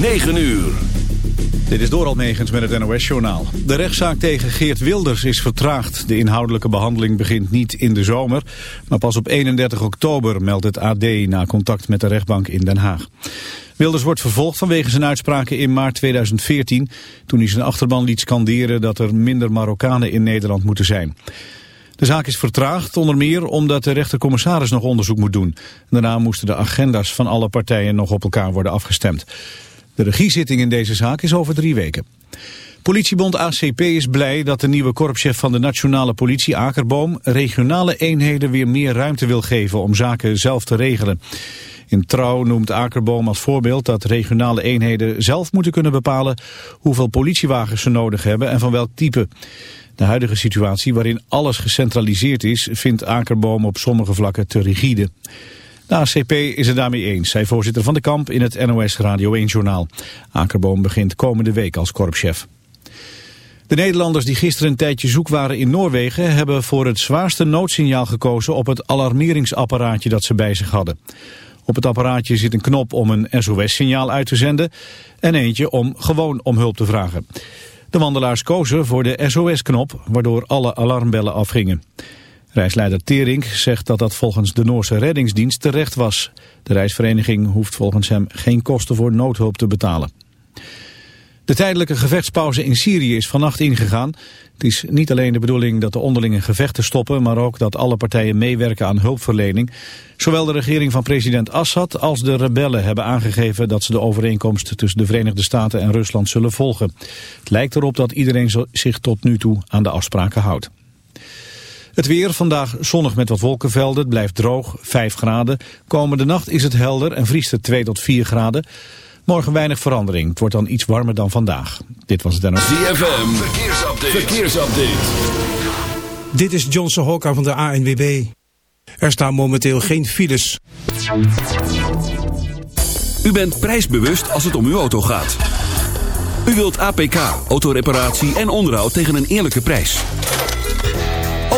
9 uur. Dit is Doral Megens met het NOS-journaal. De rechtszaak tegen Geert Wilders is vertraagd. De inhoudelijke behandeling begint niet in de zomer... maar pas op 31 oktober meldt het AD na contact met de rechtbank in Den Haag. Wilders wordt vervolgd vanwege zijn uitspraken in maart 2014... toen hij zijn achterban liet scanderen dat er minder Marokkanen in Nederland moeten zijn. De zaak is vertraagd, onder meer omdat de rechtercommissaris nog onderzoek moet doen. Daarna moesten de agenda's van alle partijen nog op elkaar worden afgestemd. De regiezitting in deze zaak is over drie weken. Politiebond ACP is blij dat de nieuwe korpschef van de nationale politie Akerboom regionale eenheden weer meer ruimte wil geven om zaken zelf te regelen. In Trouw noemt Akerboom als voorbeeld dat regionale eenheden zelf moeten kunnen bepalen hoeveel politiewagens ze nodig hebben en van welk type. De huidige situatie waarin alles gecentraliseerd is vindt Akerboom op sommige vlakken te rigide. De ACP is het daarmee eens, zei voorzitter van de kamp in het NOS Radio 1-journaal. Akerboom begint komende week als korpschef. De Nederlanders die gisteren een tijdje zoek waren in Noorwegen... hebben voor het zwaarste noodsignaal gekozen op het alarmeringsapparaatje dat ze bij zich hadden. Op het apparaatje zit een knop om een SOS-signaal uit te zenden... en eentje om gewoon om hulp te vragen. De wandelaars kozen voor de SOS-knop, waardoor alle alarmbellen afgingen. Reisleider Tering zegt dat dat volgens de Noorse reddingsdienst terecht was. De reisvereniging hoeft volgens hem geen kosten voor noodhulp te betalen. De tijdelijke gevechtspauze in Syrië is vannacht ingegaan. Het is niet alleen de bedoeling dat de onderlinge gevechten stoppen... maar ook dat alle partijen meewerken aan hulpverlening. Zowel de regering van president Assad als de rebellen hebben aangegeven... dat ze de overeenkomst tussen de Verenigde Staten en Rusland zullen volgen. Het lijkt erop dat iedereen zich tot nu toe aan de afspraken houdt. Het weer, vandaag zonnig met wat wolkenvelden, het blijft droog, 5 graden. Komende nacht is het helder en vriest het 2 tot 4 graden. Morgen weinig verandering, het wordt dan iets warmer dan vandaag. Dit was het dan ook. ZFM, verkeersupdate. verkeersupdate. Dit is Johnson Hokka van de ANWB. Er staan momenteel geen files. U bent prijsbewust als het om uw auto gaat. U wilt APK, autoreparatie en onderhoud tegen een eerlijke prijs.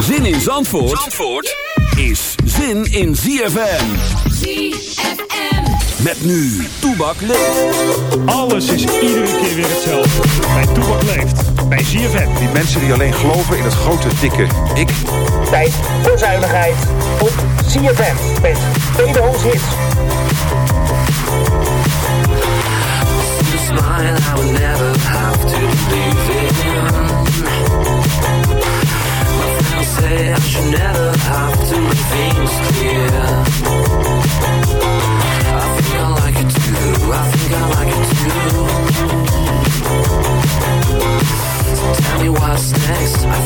Zin in Zandvoort, Zandvoort is zin in ZFM. ZFM. Met nu, Toebak leeft. Alles is iedere keer weer hetzelfde. Bij Toebak leeft. Bij ZFM. Die mensen die alleen geloven in het grote, dikke ik. Tijd voor zuinigheid op ZFM. Met tweedehands hits. smile I would never have to believe in My I should never have to make things clear. I think I like it too, I think I like it too. So tell me what's next, I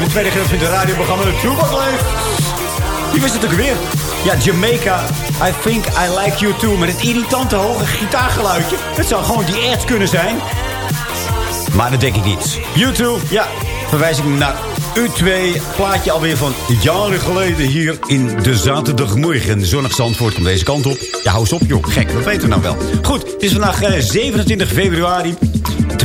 De tweede gedeelte van het radioprogramma De Toebak Leeft. Die wist het ook weer. Ja, Jamaica. I think I like you too. Met het irritante hoge gitaargeluidje. Het zou gewoon die Earth kunnen zijn. Maar dat denk ik niet. YouTube, ja, verwijs ik naar U2. Plaatje alweer van jaren geleden hier in de zaterdagmorgen. Zonnig Zandvoort komt deze kant op. Ja, hou eens op joh, gek, dat weten we nou wel. Goed, het is vandaag eh, 27 februari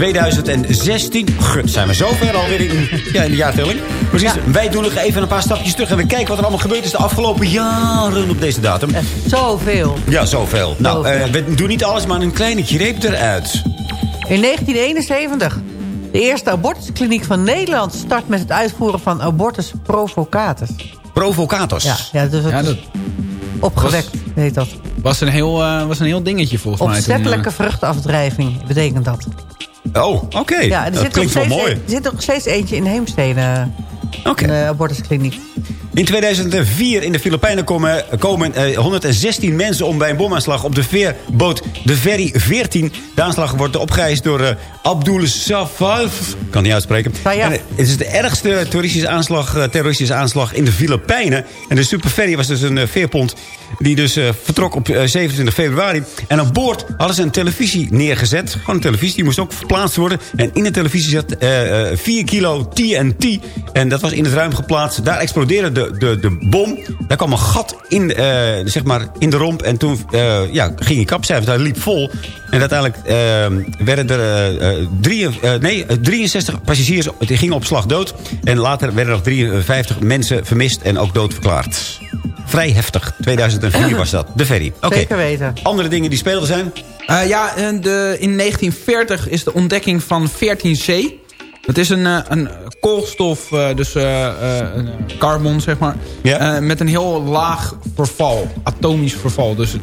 2016. Gut, zijn we zover alweer in, ja, in de jaartelling. Precies, wij doen nog even een paar stapjes terug... en we kijken wat er allemaal gebeurd is de afgelopen jaren op deze datum. Zoveel. Ja, zoveel. Nou, eh, we doen niet alles, maar een kleine greep eruit. In 1971. De eerste abortuskliniek van Nederland start met het uitvoeren van abortus provocatus. Provocators. Ja, ja, dus het Ja, dat opgewekt heet dat. was een heel, eh, was een heel dingetje volgens mij. toen, Opzettelijke eh. vruchtafdrijving betekent dat. Oh, oké. Ja, er dat zit, klinkt nog wel mooi. er zit nog steeds eentje in Heemstede. Oké. Een eh, abortuskliniek. In 2004 in de Filipijnen komen, komen eh, 116 mensen om bij een bomaanslag op de veerboot de Ferry 14. De aanslag wordt opgeëist door eh, Abdul Safaf. kan niet uitspreken. En, eh, het is de ergste terroristische aanslag, eh, terroristische aanslag in de Filipijnen. En de Superferry was dus een eh, veerpont die dus vertrok op eh, 27 februari. En aan boord hadden ze een televisie neergezet. Gewoon een televisie, die moest ook verplaatst worden. En in de televisie zat eh, 4 kilo TNT. En dat was in het ruim geplaatst. Daar explodeerde de, de, de bom. Daar kwam een gat in, zeg maar in de romp. En toen ja, ging die kapcijfer, daar liep vol. En uiteindelijk eh, werden er eh, eh, drie, eh, nee, eh, 63 passagiers die gingen op slag dood. En later werden er nog 53 mensen vermist en ook dood verklaard. Vrij heftig. 2004 was dat. De ferry. Oké. Zeker weten. Andere dingen die speelden zijn? Eh, ja, en de, in 1940 is de ontdekking van 14C. Dat is een, eh, een koolstof, eh, dus eh, een carbon zeg maar. Ja. Eh, met een heel laag verval, atomisch verval. Dus het,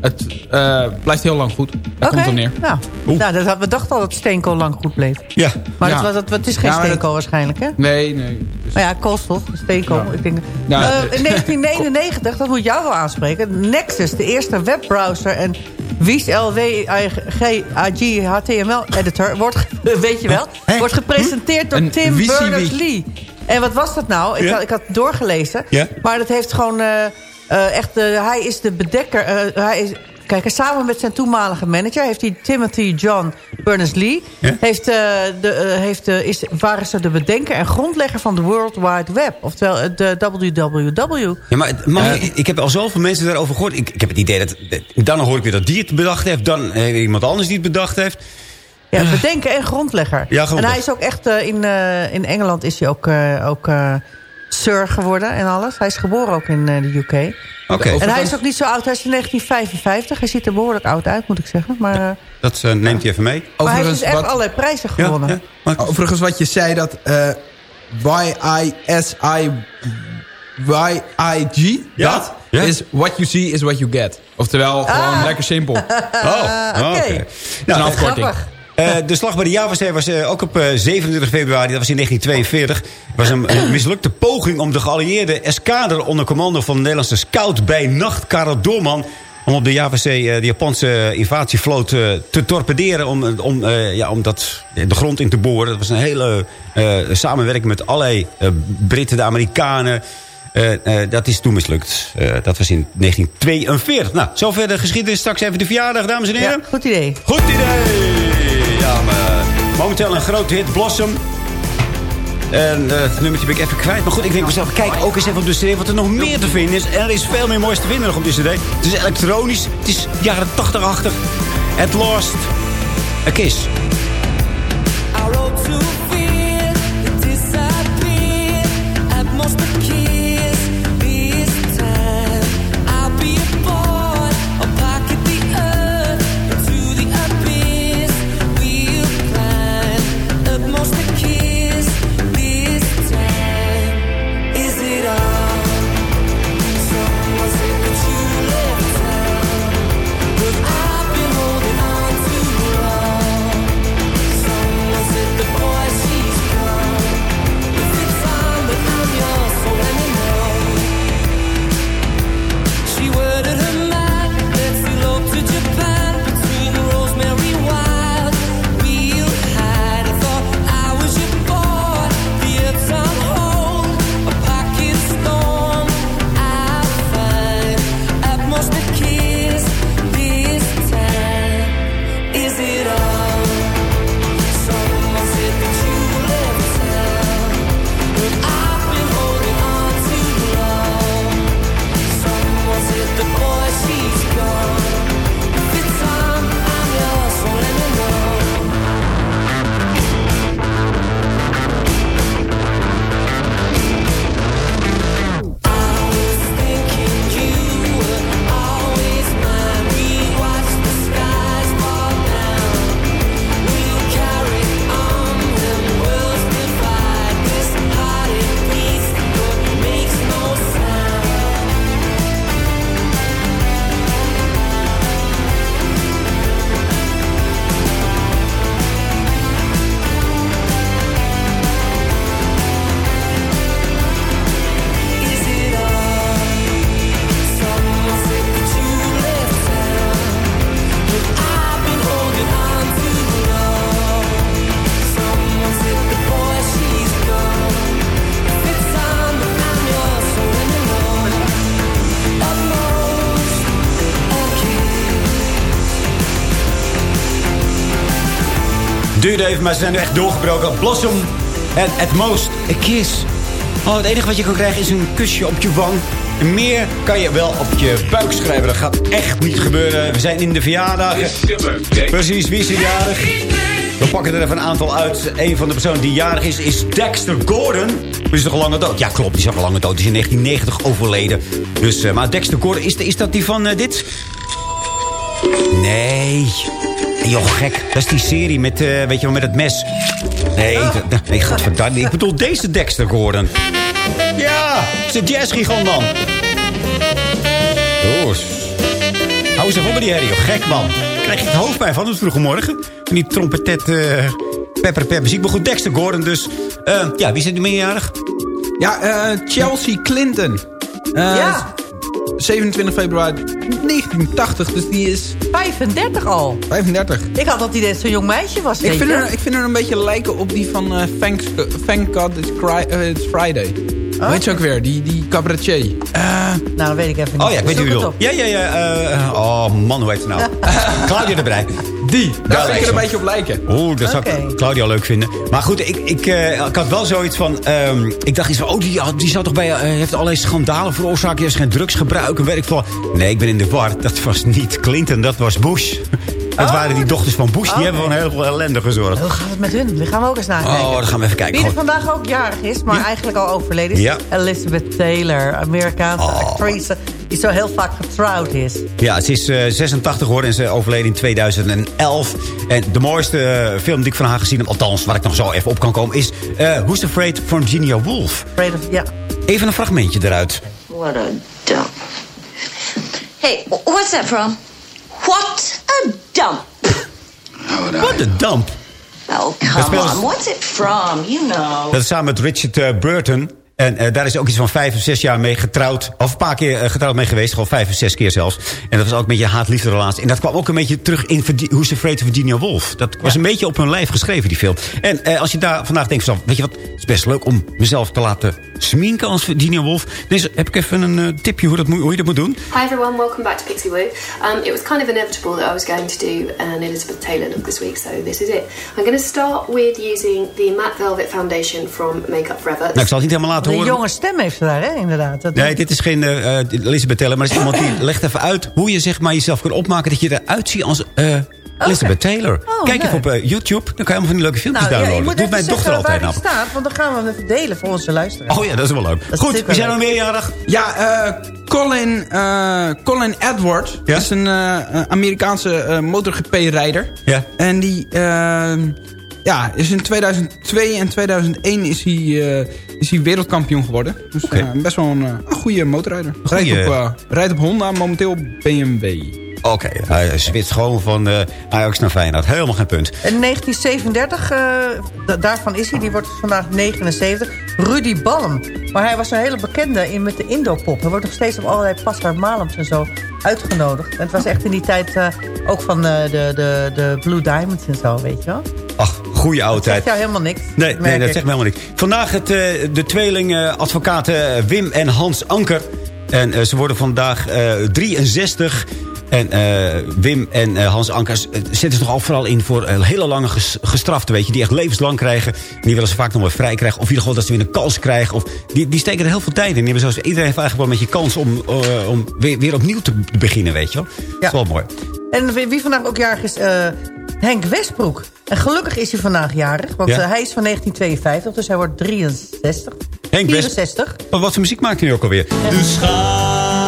het eh, blijft heel lang goed. Oké. komt het neer. Nou, nou dat, had- we dachten al dat steenkool lang goed bleef. Ja. Maar Ja. het, was, het, het is geen Ja, maar dat- steenkool waarschijnlijk, hè? Nee, nee. Maar ja, koolstof, steenkool. Ja. Ik denk, Ja, Eh, het- in 1999, dat moet jou wel aanspreken. Nexus, de eerste webbrowser en Wies LWG HTML editor, wordt, weet je wel, wordt gepresenteerd door Tim. Berners-Lee. En wat was dat nou? Ik, Ja. had, ik had doorgelezen. Ja. Maar dat heeft gewoon eh, eh, echt, hij is de bedekker. eh, hij is, kijk, en samen met zijn toenmalige manager heeft hij Timothy John Berners-Lee. Ja. Heeft, eh, de, eh, heeft, eh, is, waren ze de bedenker en grondlegger van de World Wide Web. Oftewel de WWW. Ja, maar mag- ik, ik heb al zoveel mensen daarover gehoord. Ik, ik heb het idee dat... Dan hoor ik weer dat die het bedacht heeft. Dan iemand anders die het bedacht heeft. Ja, bedenker en grondlegger. Ja, grondlegger. En hij is ook echt in, in Engeland is hij ook, ook sir geworden en alles. Hij is geboren ook in eh, de UK. Oké. En hij is ook niet zo oud. Hij is in 1955. Hij ziet er behoorlijk oud uit, moet ik zeggen. Maar, eh, Dat eh, neemt hij even mee. maar hij heeft Overigens, dus echt wat, allerlei prijzen gewonnen. ja. Maar- overigens wat je zei dat eh Y-I-S-I... Y-I-G, Ja. dat Ja. is what you see is what you get. Oftewel, gewoon Ah. lekker simpel. Oh, oké. oké. een Nou, afkorting. Grappig. Eh, de slag bij de Javazee was eh, ook op eh, 27 februari. Dat was in 1942. Het was een, mislukte poging om de geallieerde eskader... onder commando van de Nederlandse scout bij nacht Karel Doorman... om op de Javazee eh, de Japanse invasievloot eh, te torpederen... om, om, eh, ja, om dat, de grond in te boren. Dat was een hele eh, samenwerking met allerlei eh, Britten, de Amerikanen... Eh, eh, dat is toen mislukt. Eh, dat was in 1942. Nou, zover de geschiedenis. Straks even de verjaardag, dames en heren. Ja, goed idee. Goed idee! Eh, momenteel een grote hit, Blossom. En eh, het nummertje ben ik even kwijt. Maar goed, ik denk mezelf, kijk ook eens even op de cd wat er nog meer te vinden is. En er is veel meer moois te vinden nog op de cd. Het is elektronisch, het is jaren 80-achtig. At Last, A Kiss. Maar ze zijn nu echt doorgebroken. Blossom en At Most a Kiss. Oh, het enige wat je kan krijgen is een kusje op je wang. En meer kan je wel op je buik schrijven. Dat gaat echt niet gebeuren. We zijn in de verjaardag. Precies, wie is er jarig? We pakken er even een aantal uit. Een van de personen die jarig is, is Dexter Gordon. Die is toch al lange dood? Ja, klopt, die is al lange dood. Die is in 1990 overleden. Dus, eh, maar Dexter Gordon, is, is dat die van eh, dit? Nee. Joh, gek. Dat is die serie met, eh, weet je wel, met het mes. Nee, dat- nee godverdamme. Ik bedoel deze Dexter Gordon. Ja, is de jazzgigant dan. Oh, hou eens even op met die herrie, joh. Gek, man. Krijg je het hoofdpijn van, dus vroege morgen. Van die trompetet, eh pepper, pepper muziek. Maar goed, Dexter Gordon dus. Eh, ja, wie is er nu meerjarig? Ja, eh, Chelsea Clinton. Eh, Ja. 27 februari 1980, dus die is 35 al. 35. Ik had dat hij net zo'n jong meisje was, Ik weet vind, je. haar, ik vind haar een beetje lijken op die van eh Thanks, Thank God It's, Cry, eh, It's Friday. Hoe heet ze ook weer? Die, die cabaretier. Eh, Nou, dat weet ik even niet. Oh ja, ik weet u op. Ja, ja, ja. eh, oh man, hoe heet ze nou? Claudia de Brij. Die. Daar ik er een beetje op lijken. Oeh, dat zou ik. Claudia leuk vinden. Maar goed, ik, ik, eh, ik had wel zoiets van... ehm, ik dacht iets van, oh, die, die zou toch bij... eh, heeft allerlei schandalen veroorzaakt. Die heeft geen drugsgebruik en werk van... Nee, ik ben in de war. Dat was niet Clinton, dat was Bush. Het waren die dochters van Bush. Die Oh, hebben voor een heleboel ellende gezorgd. Hoe gaat het met hun? Die gaan we ook eens nakijken. Oh, dan gaan we even kijken. Wie er Gewoon- vandaag ook jarig is, maar eigenlijk al overleden is... Ja. Elizabeth Taylor, Amerikaanse Oh. actrice... die zo heel vaak getrouwd is. Ja, ze is eh, 86 geworden en ze overleden in 2011. En de mooiste eh, film die ik van haar gezien heb... althans, waar ik nog zo even op kan komen... is eh Who's Afraid van Virginia Woolf. Afraid of- ja. Even een fragmentje eruit. What a dump. Hey, what's that from? What a dump. Wat een damp. Oh, Dat come on. What's it from? You know. Dat is samen met Richard eh, Burton. En eh, daar is ook iets van vijf of zes jaar mee getrouwd. Of een paar keer eh, getrouwd mee geweest. Gewoon vijf of zes keer zelfs. En dat was ook een beetje een haat-liefde relatie. En dat kwam ook een beetje terug in Who's Afraid of Virginia Woolf. Dat was een beetje op hun lijf geschreven, die film. En eh, als je daar vandaag denkt van... Weet je wat, het is best leuk om mezelf te laten sminken als Virginia Woolf. Dus heb ik even een tipje hoe, dat, hoe je dat moet doen. Hi everyone, welcome back to Pixie Woo. Um, it was kind of inevitable that I was going to do an Elizabeth Taylor look this week, so this is it. I'm going to start with using the Matte Velvet Foundation from Make Up Forever. Nou, ik zal het niet helemaal laten Een horen. jonge stem heeft ze daar, hè, inderdaad. Dat Nee, dit is geen eh, eh, Elizabeth Taylor, maar het is iemand die legt even uit hoe je zeg maar, jezelf kan opmaken dat je eruit ziet als eh, Elizabeth Taylor. Oh, Kijk even op YouTube, dan kan je allemaal van die leuke filmpjes Nou, ja, je downloaden. moet Doet even mijn dochter altijd waar die nou. staat, want dan gaan we hem even delen voor onze luisteraars. Oh ja, dat is wel leuk. is Goed, wie zijn er meerjarig? Ja, eh, Colin, eh, Colin Edward Ja? is een Amerikaanse eh, MotoGP-rijder. Ja. En die ja, is in 2002 en 2001 is hij, eh, is hij wereldkampioen geworden. Dus eh, best wel een, eh, een goede motorrijder. Rijdt, Goeie- op, eh, rijdt op Honda, momenteel BMW. Oké, hij switcht gewoon van eh, Ajax naar Feyenoord. Helemaal geen punt. In 1937, eh, da- daarvan is hij, die wordt vandaag 79, Rudy Balm. Maar hij was een hele bekende in, met de Indopop. Hij wordt nog steeds op allerlei Pascal Malams en zo uitgenodigd. En het was echt in die tijd eh, ook van de, de, de Blue Diamonds en zo, weet je wel. Ach, goede oude Zegt tijd. jou helemaal niks. Nee, nee dat ik. zegt me helemaal niks. Vandaag het, de tweeling advocaten Wim en Hans Anker. En ze worden vandaag eh, 63. En eh, Wim en eh, Hans Anker eh, zetten zich al vooral in voor hele lange ges gestraften. Weet je, die echt levenslang krijgen. En die willen ze vaak nog wel vrij krijgen. Of in ieder geval dat ze weer een kans krijgen. Of die, die steken er heel veel tijd in. Die hebben zoals, iedereen heeft eigenlijk wel een beetje kans om, om weer, weer opnieuw te beginnen, weet je wel. Dat is wel mooi. En wie vandaag ook jarig is, eh, Henk Westbroek. En gelukkig is hij vandaag jarig, want Ja. hij is van 1952, dus hij wordt 63. Henk West- 64. Maar wat voor muziek maakt hij nu ook alweer? Dus ga Ga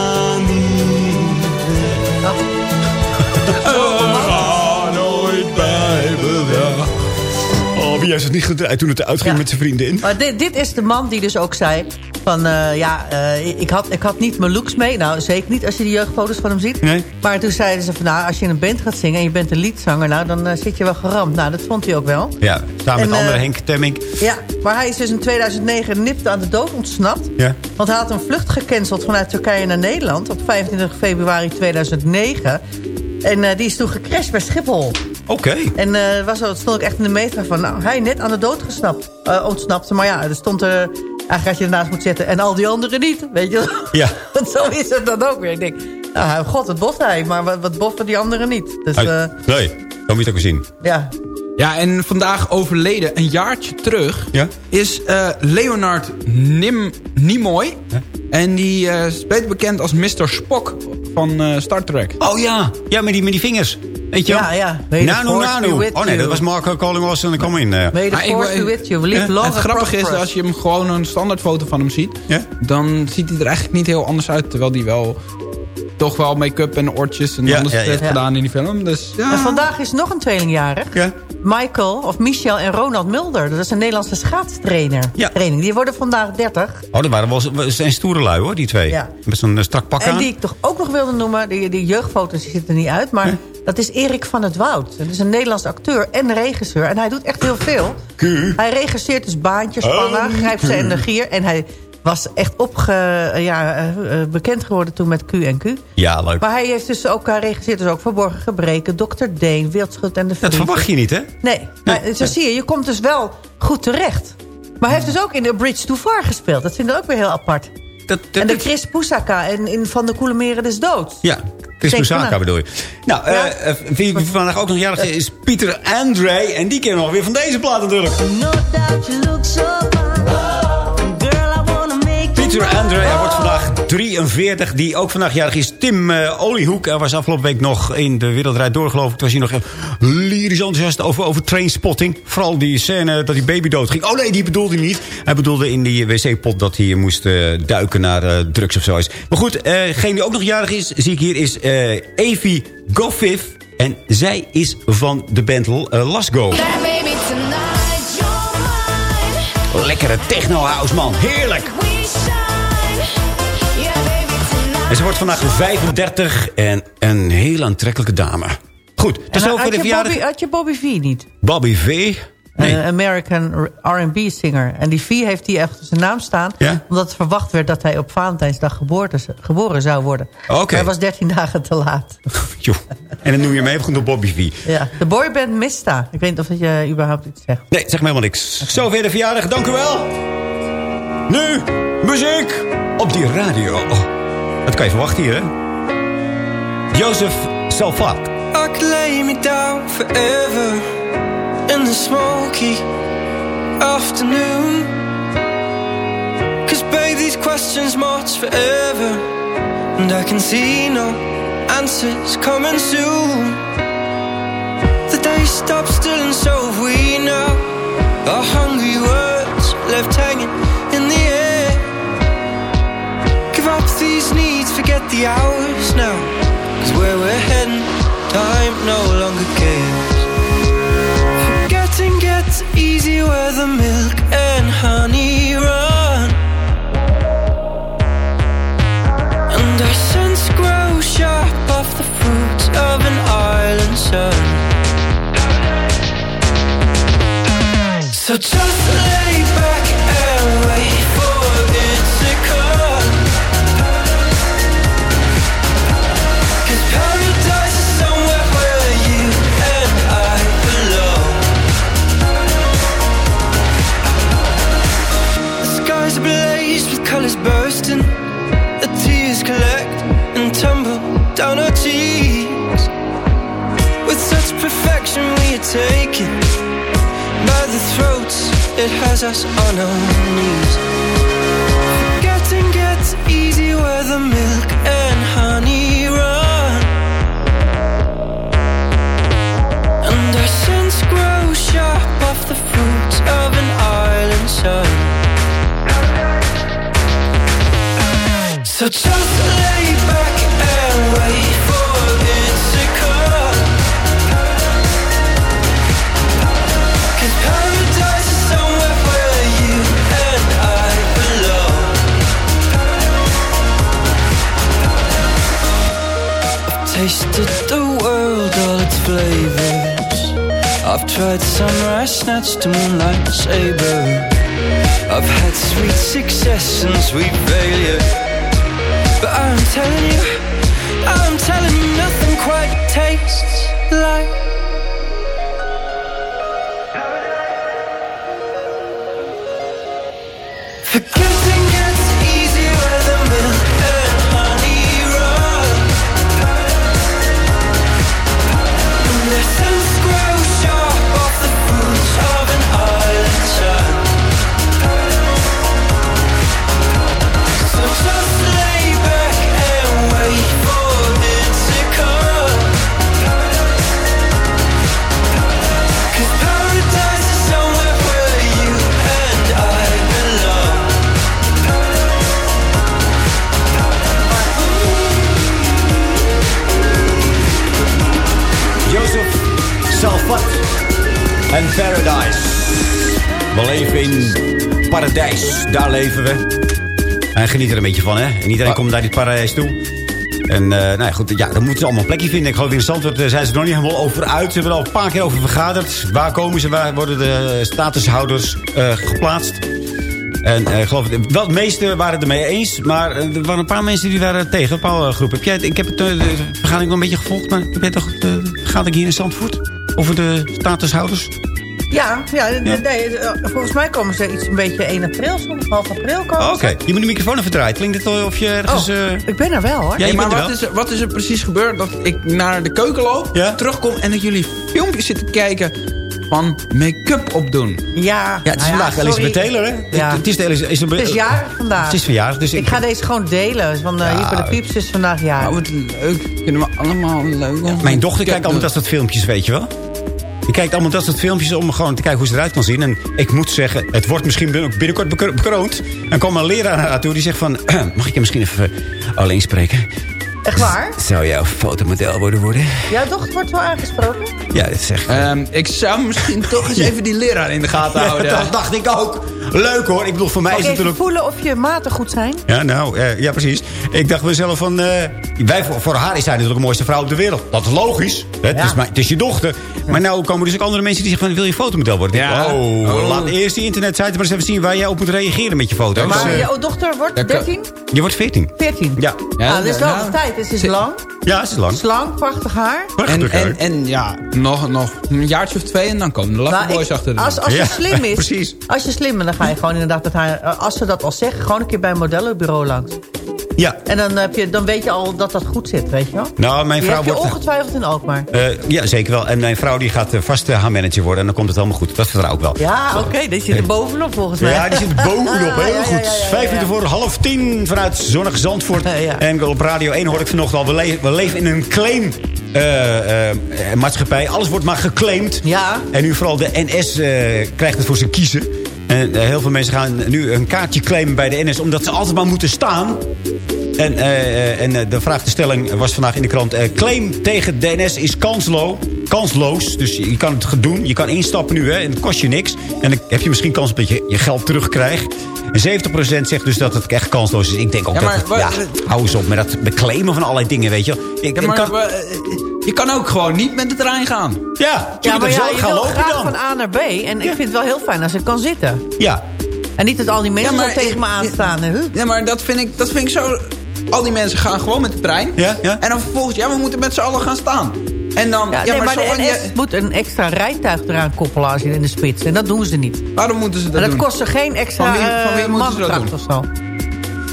Heeft het niet gedraaid toen het uitging Ja. met zijn vriendin? Maar dit, dit is de man die dus ook zei van, eh, ja, eh, ik, had, ik had niet mijn looks mee. Nou, zeker niet als je die jeugdfoto's van hem ziet. Nee. Maar toen zeiden ze van, nou, als je in een band gaat zingen en je bent een liedzanger, nou, dan eh, zit je wel geramd. Nou, dat vond hij ook wel. Ja, samen En, met andere eh, Henk Temmink. Ja, maar hij is dus in 2009 nipt aan de dood ontsnapt. Ja. Want hij had een vlucht gecanceld vanuit Turkije naar Nederland... op 25 februari 2009. En eh, die is toen gecrashed bij Schiphol. Oké. En eh was, dat stond ook echt in de meter van... Nou, hij net aan de dood gesnapt, eh, ontsnapte. Maar ja, er stond er... Eigenlijk had je ernaast moeten zetten... en al die anderen niet, weet je wel. Ja. Want zo is het dan ook weer. Ik denk, nou, god, wat boft hij. Maar wat, wat boffen die anderen niet. Dus eh, nee, dat moet je ook weer zien. ja. Ja, en vandaag overleden, een jaartje terug... Ja? is eh, Leonard Nim Nimoy. En die eh, is beter bekend als Mr. Spock van eh, Star Trek. Oh ja, ja met, die, met die vingers. Weet je? Ja, ja. Nano, nano. Oh nee, dat was Marco Calling was en dan kwam in. eh. May the force be with you. Live long het grappige is, als je hem gewoon een standaardfoto van hem ziet... Ja? dan ziet hij er eigenlijk niet heel anders uit. Terwijl hij wel toch wel make-up en oortjes en Ja, alles ja, ja. heeft Ja. gedaan in die film. Dus ja. En vandaag is nog een tweelingjarig. Ja. Michael, of Michel en Ronald Mulder. Dat is een Nederlandse schaatstrainer. Ja. Training. Die worden vandaag 30. Oh, dat waren wel ze zijn stoere lui hoor, die twee. Ja. Met zo'n eh, strak pak En aan. die ik toch ook nog wilde noemen. Die, die jeugdfoto's die zitten er niet uit. Maar dat is Erik van het Woud. Dat is een Nederlands acteur en regisseur. En hij doet echt heel veel. Hij regisseert dus baantjes, spannen, grijpt zijn energie. En hij was echt opge, ja, eh, eh, bekend geworden toen met Q en Q. Ja, leuk. Maar hij heeft dus ook, hij regisseert dus ook Verborgen Gebreken, Dr. Deen, Wildschut en de Dat verwacht je niet, hè? Nee, maar zo zie je, je komt dus wel goed terecht. Maar hij heeft dus ook in The Bridge Too Far gespeeld. Dat vind ik ook weer heel apart. Dat, dat, en de Chris Poussaka en in Van de Koele Meren des Doods. Ja, Chris vandaag. bedoel je. Nou, Ja. eh, eh, wie wie vandaag ook nog jarig is, is Pieter Andre. En die kennen we nog weer van deze plaat natuurlijk. Pieter Andre, hij wordt vandaag 43. Die ook vandaag jarig is. Tim eh, Oliehoek. Hij was afgelopen week nog in de Wereldrijd door, geloof ik. Toen was hij nog lyrisch enthousiast over, over trainspotting. Vooral die scène dat die baby doodging. Oh nee, die bedoelde hij niet. Hij bedoelde in die wc-pot dat hij moest eh, duiken naar eh, drugs of zoiets. Maar goed, degene die ook nog jarig is, zie ik hier, is Evie Goffif. En zij is van de band Lasgo. Lekkere techno-house, man. Heerlijk. En ze wordt vandaag 35 en een heel aantrekkelijke dame. Goed, de je verjaardag. Bobby, had je Bobby V niet? Bobby V. Nee. Een American R&B singer. En die V heeft hij echt op zijn naam staan. Ja? Omdat verwacht werd dat hij op Valentijnsdag geboorte, geboren zou worden. Hij was 13 dagen te laat. Joh. En dan noem je hem even door Bobby V. Ja. De boyband Mista. Ik weet niet of dat je überhaupt iets zegt. Nee, zeg me helemaal niks. Zover de verjaardag, dank u wel. Nu, muziek op die radio. Dat kan je verwachten hier, hè? Jozef Salvat. I could lay me down forever in the smoky afternoon. Cause these questions march forever. And I can see no answers coming soon. The day stops still and so we now. Our hungry words left hanging these needs, forget the hours now. Cause where we're heading, time no longer cares. Forgetting gets easy where the milk and honey run. And our sense grow sharp off the fruits of an island sun. So just lay us on oh our success we failure. But I'm telling you, paradijs. Daar leven we. En geniet er een beetje van, hè? En iedereen komt naar dit paradijs toe. En eh, nou ja, goed, ja, dan moeten ze allemaal een plekje vinden. Ik geloof in Zandvoort eh, zijn ze er nog niet helemaal over uit. Ze hebben er al een paar keer over vergaderd. Waar komen ze? Waar worden de statushouders eh, geplaatst? En ik geloof, wel, de meesten waren het ermee eens. Maar er waren een paar mensen die waren tegen. Een paar groepen. Heb jij, het- ik heb het uh, de vergadering nog een beetje gevolgd. Maar heb jij toch de vergadering hier in Zandvoort? Over de statushouders? Ja, ja, nee, eh, volgens mij komen ze iets een beetje 1 april, soms half april komen Oh, Oké, je moet de microfoon even draaien. Klinkt het of je ergens... Oh, eh, ik ben er wel hoor. Ja, je maar bent er wat wel. is, er, wat is er precies gebeurd? Dat ik naar de keuken loop, terugkom en dat jullie filmpjes zitten kijken van make-up opdoen. Ja, Ja, het is nou vandaag sorry. Elizabeth Taylor, hè? Ja. Het is, de, is, Het is jarig vandaag. Het is verjaardag, dus ik ga deze gewoon delen. Van uh, hier bij de Pieps is vandaag jarig. Oh, wat leuk. Vinden we allemaal leuk. Mijn dochter kijkt allemaal dat soort filmpjes, weet je wel. Die kijkt allemaal dat soort filmpjes om gewoon te kijken hoe ze eruit kan zien. En ik moet zeggen, het wordt misschien bin- binnenkort bekro- bekroond. En kwam een leraar naar haar toe die zegt van... mag ik je misschien even alleen spreken? Echt waar? Zou jouw fotomodel worden worden? Jouw dochter wordt wel aangesproken? Ja, dat zegt Ehm, ik zou misschien toch eens even die leraar in de gaten Ja, houden. dat dacht ik ook. Leuk hoor. Ik bedoel, voor mij Mag is je het natuurlijk... voelen of je maten goed zijn? Ja, nou, eh, ja, precies. Ik dacht mezelf van... eh, wij, voor, voor haar is zij natuurlijk de mooiste vrouw op de wereld. Dat is logisch. hè, Het, is, maar, het is je dochter. Maar nou komen dus ook andere mensen die zeggen van... wil je fotomodel worden? Ik Ja. Oh, Oh. laat eerst die internetsite maar eens even zien... waar jij op moet reageren met je foto. Maar Dus, eh, jouw dochter wordt Ja, 13? je wordt 14. 14? Ja. Ja, dat is wel ja. de tijd. Het is lang, Ja, het is lang. slank, prachtig haar. Prachtig, En, en, en ja, nog, nog een jaartje of twee en dan komen de Nou, Loverboys ik- achter de als, als je Ja, slim is, precies. als je slim bent, dan ga je gewoon inderdaad met haar, als ze dat al zeggen, gewoon een keer bij een modellenbureau langs. Ja. En dan, heb je, dan weet je al dat dat goed zit, weet je wel? Nou, mijn vrouw heb je wordt... ongetwijfeld in Alkmaar. eh, ja, zeker wel. En mijn vrouw die gaat eh, vast eh, haar manager worden. En dan komt het allemaal goed. Dat vertrouw ik wel. Ja, oké, die zit er bovenop volgens mij. Ja, die zit bovenop. Heel Ja, goed. ja, ja, Vijf minuten voor half tien vanuit zonnig Zandvoort. En op Radio 1 hoor ik vanochtend al. We, le- we leven in een claim eh, eh, maatschappij. Alles wordt maar geclaimd. Ja. En nu vooral de NS eh, krijgt het voor zijn kiezen. En eh, heel veel mensen gaan nu een kaartje claimen bij de NS... omdat ze altijd maar moeten staan. En, eh, eh, en de vraagstelling was vandaag in de krant... claim tegen de NS is kanslo, kansloos. Dus je, kan het doen. Je kan instappen nu hè, en het kost je niks. En dan heb je misschien kans dat je je geld terugkrijgt. En 70% zegt dus dat het echt kansloos is. Ik denk ook Ja, dat het, ja, hou eens op met dat beclaimen van allerlei dingen, weet je. Ik, Ja, maar, kan, je kan ook gewoon niet met de trein gaan. ja, Ja, maar ja, zelf je gaan wil graag dan. van A naar B. En ik vind het wel heel fijn als ik kan zitten. Ja, En niet dat al die mensen Ja, maar tegen me aanstaan. Huh? Ja, maar dat vind ik, dat vind ik zo... Al die mensen gaan gewoon met de trein. Ja, ja. En dan vervolgens, ja, we moeten met z'n allen gaan staan. En dan, Ja, ja, nee, maar, maar, de zolang NS je, moet een extra rijtuig eraan koppelen als je in de spits. En dat doen ze niet. waarom moeten ze dat En dat doen? kost ze geen extra Van wie- van wie eh, moeten ze dat mankracht doen? of zo.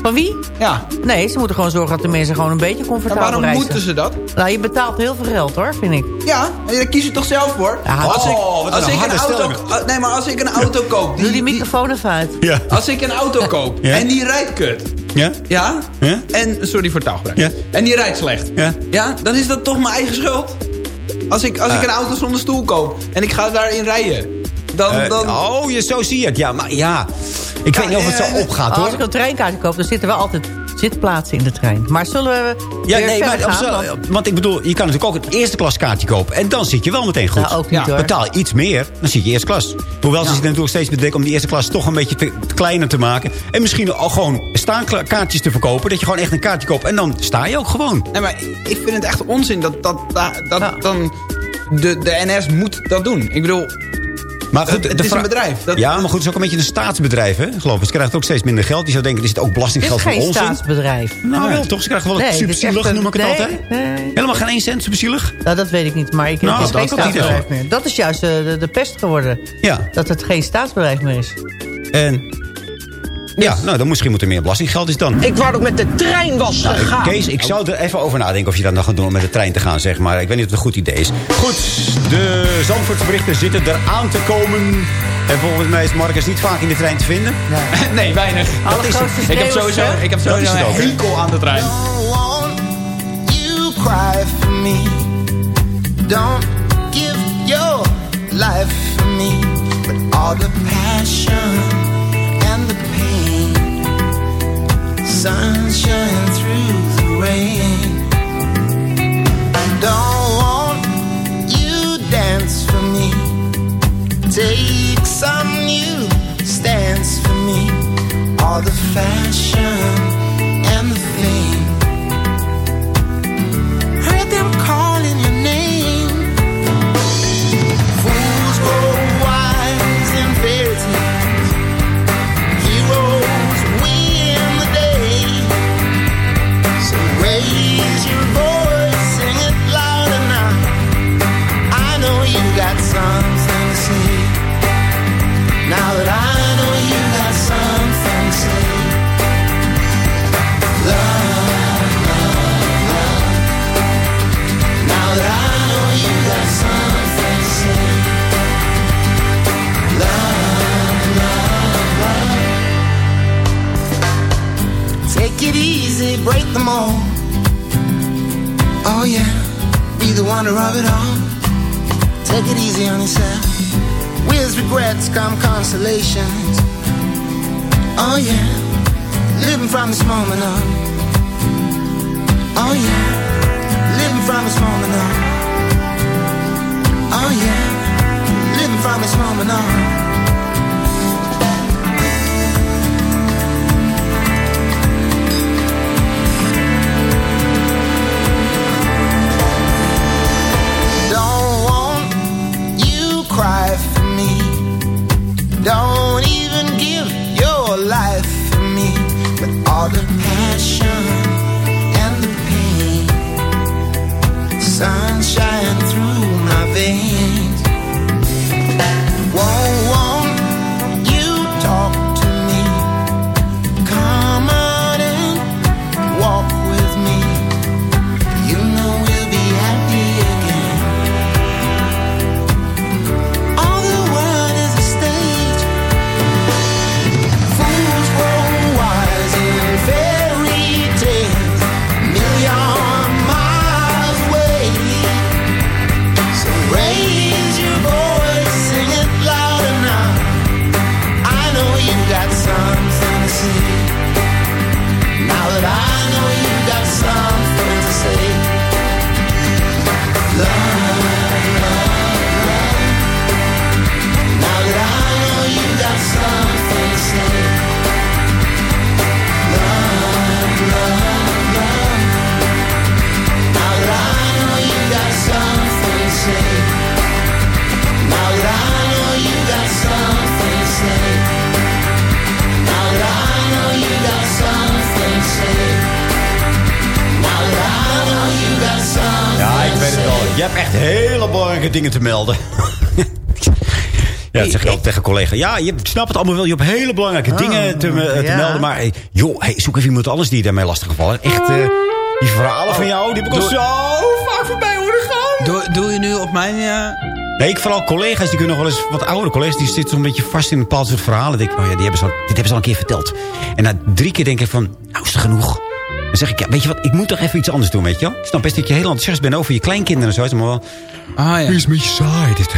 Van wie? Ja, Nee, ze moeten gewoon zorgen dat de mensen gewoon een beetje comfortabel waarom reizen. moeten ze dat? Nou, je betaalt heel veel geld hoor, vind ik. Ja, en daar kies je toch zelf voor? Ja, als ik, oh, wat als een ik een auto, uh, nee, maar als ik een auto koop, die, Doe die microfoon even uit. ja, als ik een auto koop Ja. en die rijdt kut, ja, ja, Ja. en sorry voor taalgebruik, Ja. en die rijdt slecht, ja. ja, dan is dat toch mijn eigen schuld. Als ik, als ik Ah. een auto zonder stoel koop en ik ga daarin rijden, dan, Eh, dan oh, je, zo zie je het. Ja, maar ja. Ik weet niet of het zo eh, opgaat, als hoor. ik een treinkaartje koop, dan zitten wel altijd zitplaatsen in de trein. Maar zullen we Ja, nee, maar, gaan? Want- want ik bedoel, je kan natuurlijk ook een eerste klas kaartje kopen. En dan zit je wel meteen goed. Nou, ook niet, hoor. Betaal je iets meer, dan zit je eerste klas. Hoewel ze zitten natuurlijk steeds bedenken om die eerste klas toch een beetje te, te kleiner te maken. En misschien al gewoon staankaartjes te verkopen. Dat je gewoon echt een kaartje koopt. En dan sta je ook gewoon. Nee, maar ik vind het echt onzin dat, dat, dat, dat Ja. dan de, de NS moet dat doen. Ik bedoel, Maar goed, Het- het is een bedrijf. Dat- Ja, maar goed, het is ook een beetje een staatsbedrijf, hè? Geloof ik. Ze krijgen ook steeds minder geld. Die zou denken, er zit ook Het belastinggeld is van geen onzin. staatsbedrijf. Nou wel, toch? Ze krijgen wel een Nee, is een- noem ik het nee, altijd. nee. Helemaal geen 1 cent subsidielig? Nou, dat weet ik niet, maar ik, Nou, het is dat geen is staatsbedrijf meer. Dat is juist eh, de, de pest geworden. Ja. Dat het geen staatsbedrijf meer is. En... Ja, nou, dan misschien moet er meer belastinggeld is dan. Ik wou ook met de trein was Nou, gegaan. Kees, ik zou er even over nadenken of je dat dan gaat doen om met de trein te gaan, zeg maar. Ik weet niet of het een goed idee is. Goed, de Zandvoortse berichten zitten eraan te komen. En volgens mij is Marcus niet vaak in de trein te vinden. nee, weinig. Dat is het. Ik heb sowieso, ik heb sowieso een hekel aan de trein. Cry for me. Don't give your life for me. But all the passion Sunshine through the rain. I Don't want you dance for me. Take some new stance for me. All the fashion and the fame. Heard them call. Dingen te melden. Ja, dat zeg ik ook tegen collega. Ja, je snapt het allemaal wel. Je hebt hele belangrijke dingen te, ja. melden. Maar joh, hey, zoek even iemand anders die daarmee lastig gevallen. Echt, eh, die verhalen van jou, die heb ik al zo vaak voorbij horen gaan. Doe, doe je nu op mijn... eh, Nee, ik vooral collega's, die kunnen nog wel eens... Wat oudere collega's, die zitten zo'n beetje vast in een bepaald soort verhalen. Dan denk ik, oh ja, die hebben ze al, dit hebben ze al een keer verteld. En na drie keer denk ik van, nou is het genoeg. Dan zeg ik, ja, weet je wat, ik moet toch even iets anders doen, weet je wel? Ik snap best dat je heel enthousiast bent over je kleinkinderen en zo. Maar wel, Ah ja. is een beetje saai. Dit.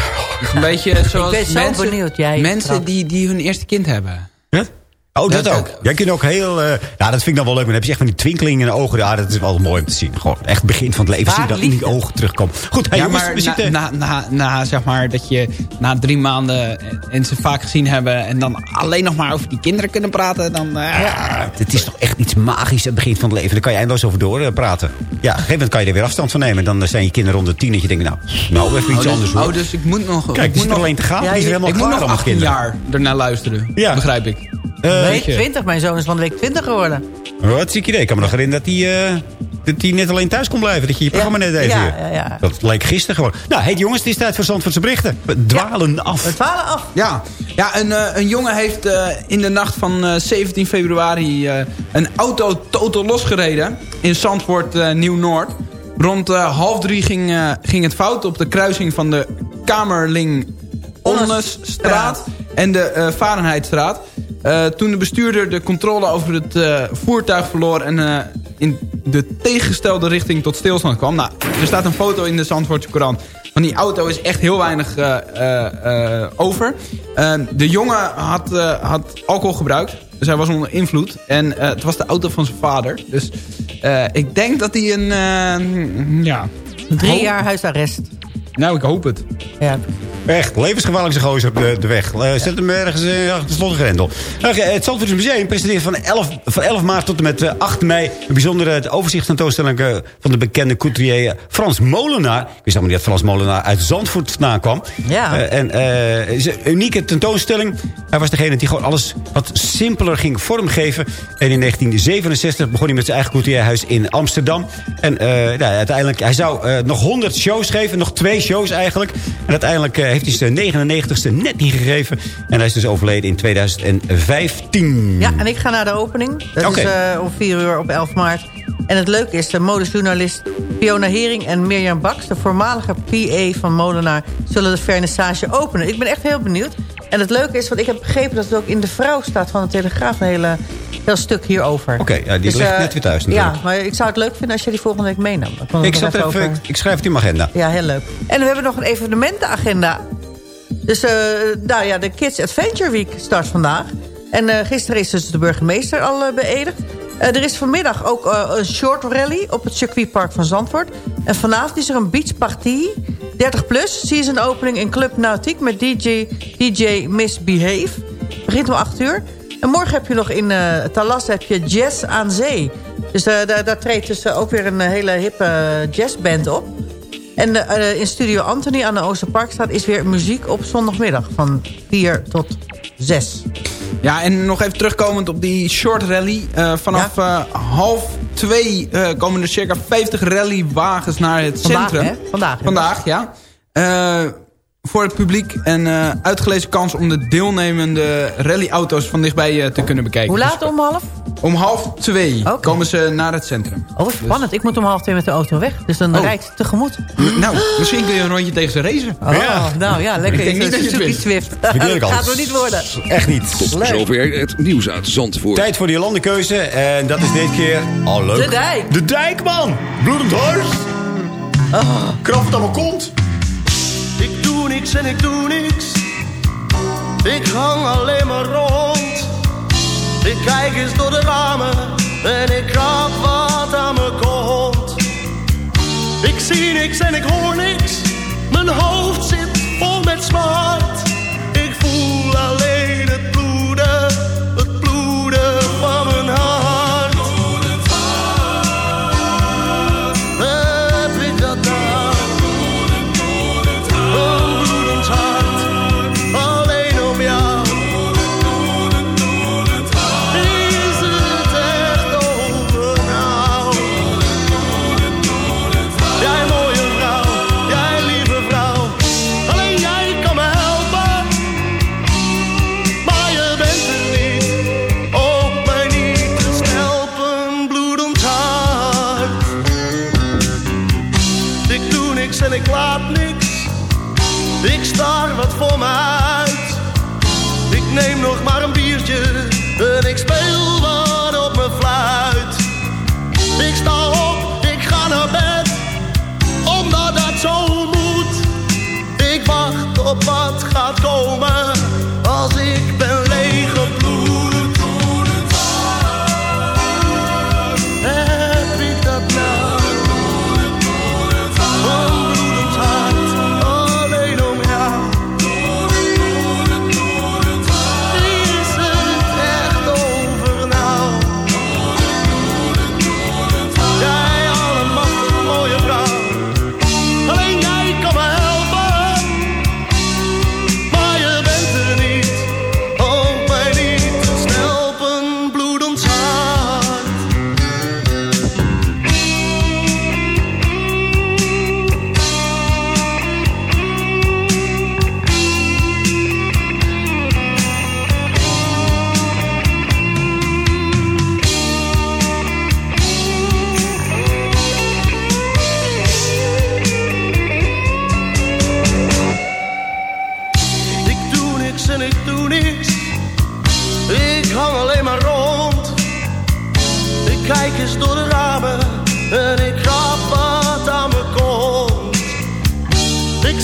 Een beetje zoals ben zo mensen, benieuwd, jij mensen die, die hun eerste kind hebben. Ja? Oh, dat ook. Jij kunt ook heel... eh, ja, dat vind ik dan wel leuk. Maar dan heb je echt van die twinkeling in de ogen. Ja, dat is wel mooi om te zien. Gewoon echt het begin van het leven. Zie je dat in die ogen terugkomen. Goed, hey, ja, jongens, maar we na, zitten... na, na, na, zeg maar dat je na drie maanden en ze vaak gezien hebben... en dan alleen nog maar over die kinderen kunnen praten... dan eh, Ja, het is toch echt iets magisch, het begin van het leven. Daar kan je eindeloos over doorpraten. Ja, op een gegeven moment kan je er weer afstand van nemen. Dan zijn je kinderen rond de tien dat je denkt, nou, nou even iets oh, anders dus, hoor. oh, dus ik moet nog... Kijk, ik die moet nog, alleen te gaan. Ja, die is helemaal ik moet klaar nog om met 18 kinderen. jaar ernaar luisteren. Ja. Begrijp ik. Eh, Week 20, mijn zoon is van de week 20 geworden. wat zie ik idee? Ik kan me nog herinneren dat hij eh, dat hij net alleen thuis kon blijven. Dat je je programma net deed ja, hier. ja, ja. Dat leek gisteren gewoon. Nou, hey jongens, het is tijd voor Zandvoortse berichten. We dwalen af. We dwalen af. Ja, ja een, eh, een jongen heeft eh, in de nacht van eh, 17 februari eh, een auto totaal losgereden in Zandvoort eh, Nieuw-Noord. Rond eh, half drie ging, eh, ging het fout op de kruising van de Kamerling Onnesstraat en de eh Varenheidstraat. Eh, toen de bestuurder de controle over het eh, voertuig verloor en eh, in de tegengestelde richting tot stilstand kwam. Nou, er staat een foto in de Zandvoortse Courant. Van die auto is echt heel weinig eh, eh, eh, over. De jongen had, eh, had alcohol gebruikt. Dus hij was onder invloed. En eh, het was de auto van zijn vader. Dus eh, ik denk dat hij een... ja, Drie jaar huisarrest. Nou, ik hoop het. Ja. Echt, levensgevaarlijk zijn gozer op de, de weg. Eh, zet hem ergens eh, achter de slotgrendel. Oké, het Zandvoortse Museum presenteert van 11, van 11 maart tot en met eh, 8 mei... een bijzondere overzichtstentoonstelling eh, van de bekende couturier eh, Frans Molenaar. Ik wist helemaal niet dat Frans Molenaar uit Zandvoort vandaan kwam. Ja. Eh, en eh, het is een unieke tentoonstelling. Hij was degene die gewoon alles wat simpeler ging vormgeven. En in 1967 begon hij met zijn eigen couturierhuis in Amsterdam. En eh, nou, uiteindelijk, hij zou eh, nog 100 shows geven. Nog twee shows eigenlijk. En uiteindelijk eh, heeft hij zijn 99ste net niet gegeven. En hij is dus overleden in 2015. Ja, en ik ga naar de opening. Dat is eh, om 4 uur op 11 maart. En het leuke is, de modejournalist Fiona Hering en Mirjam Baks... de voormalige PA van Molenaar, zullen de vernissage openen. Ik ben echt heel benieuwd. En het leuke is, want ik heb begrepen dat het ook in de vrouw staat van de Telegraaf... een hele heel stuk hierover. Oké, ja, die ligt eh, net weer thuis Ja, natuurlijk. maar ik zou het leuk vinden als je die volgende week meenam. Ik, zat even, over- ik, ik schrijf het in mijn agenda. Ja, heel leuk. En we hebben nog een evenementenagenda. Dus eh, nou ja, de Kids Adventure Week start vandaag. En eh, gisteren is dus de burgemeester al eh, beëdigd. Er is vanmiddag ook een short rally op het circuitpark van Zandvoort. En vanavond is er een beachparty. 30 plus, season opening in Club Nautiek met DJ, DJ Misbehave. Begint om 8 uur. En morgen heb je nog in eh Talas heb je Jazz aan Zee. Dus eh, daar, treedt dus eh, ook weer een hele hippe jazzband op. En in Studio Anthony aan de Oosterparkstraat is weer muziek op zondagmiddag. Van 4 tot 6. Ja, en nog even terugkomend op die short rally. Eh, vanaf eh, half twee eh, komen er circa 50 rallywagens naar het Vandaag, centrum. hè? Vandaag, hè? Vandaag, ja. Voor het publiek een eh, uitgelezen kans om de deelnemende rallyauto's van dichtbij eh, te kunnen bekijken. Hoe laat om half? Dus om half twee komen ze naar het centrum. Oh, wat spannend. Ik moet om half twee met de auto weg. Dus dan Oh. rijdt het tegemoet. Nou, misschien kun je een rondje tegen ze racen. Oh, nou ja, lekker. Ik denk niet dat je. Swift. Gaat er niet worden. Echt niet. Tot zover het nieuws uit Zandvoort. Tijd voor die landenkeuze. En dat is dit keer al leuk. De dijk. De dijk, man. Bloedend hart. Oh. Het aan mijn kont. Niks en ik doe niks. Ik hang alleen maar rond. Ik kijk eens door de ramen en ik krap wat aan mijn kont. Ik zie niks en ik hoor niks. Mijn hoofd zit vol met smart.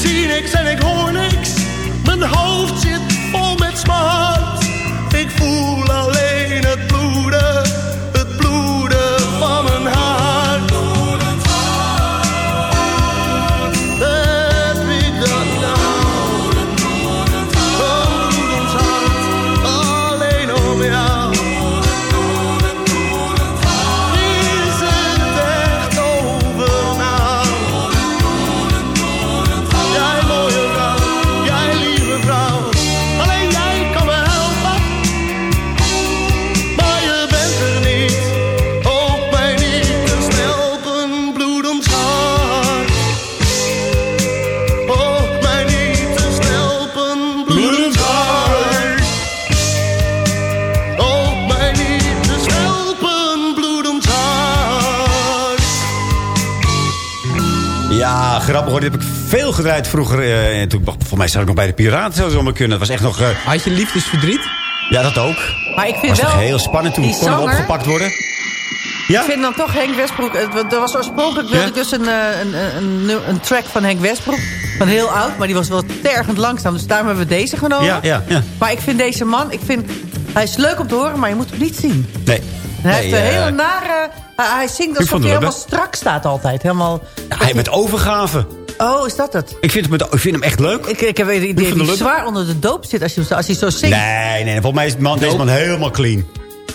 Zie niks en ik hoor niks. Mijn hoofd zit vol met smart. Ik voel alleen het bloeden, veel gedraaid vroeger. eh, en toen, volgens mij zat ik nog bij de Piraten. Zou zo maar kunnen. Het was echt nog... eh, Had je liefdesverdriet? Ja, dat ook. Maar ik vind was wel... heel spannend toen kon opgepakt worden. Ja? Ik vind dan toch Henk Westbroek... want Er was oorspronkelijk wilde Ja? ik dus een, eh, een, een, een, een track van Henk Westbroek. Van heel oud, maar die was wel tergend langzaam. Dus daarom hebben we deze genomen. Ja, ja, ja. Maar ik vind deze man... Ik vind, hij is leuk om te horen, maar je moet hem niet zien. Nee. Hij Nee, heeft een eh, hele nare... hij- hij zingt alsof hij helemaal strak staat altijd. Helemaal... Hij met overgave. Oh, is dat het? Ik vind, hem, ik vind hem echt leuk. Ik, ik heb het idee dat hij zwaar onder de doop zit als, je, als hij zo zingt. Nee, nee, volgens mij is man, deze man helemaal clean.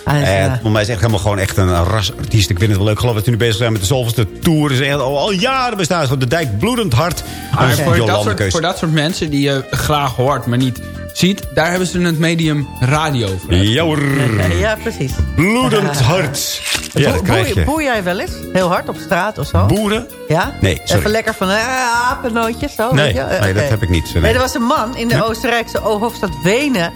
Hij is, Eh, eh, volgens mij is echt helemaal gewoon echt een rasartiest. Ik vind het wel leuk. Ik geloof dat we nu bezig zijn met de zoveelste tour. Echt al, al jaren bestaan. Van de dijk bloedend hard. Dat is voor, dat soort, voor dat soort mensen die je graag hoort, maar niet ziet... daar hebben ze het medium radio voor. Ja hoor. ja, precies. Bloedend hard. Ja, dat krijg je. boer, boer jij wel eens? Heel hard op straat of zo? Boeren? Ja? Nee, sorry. Even lekker van uh, apennootjes. Zo, Nee, weet je? Nee, dat heb ik niet. Nee. Nee. er was een man in de Ja? Oostenrijkse hoofdstad Wenen.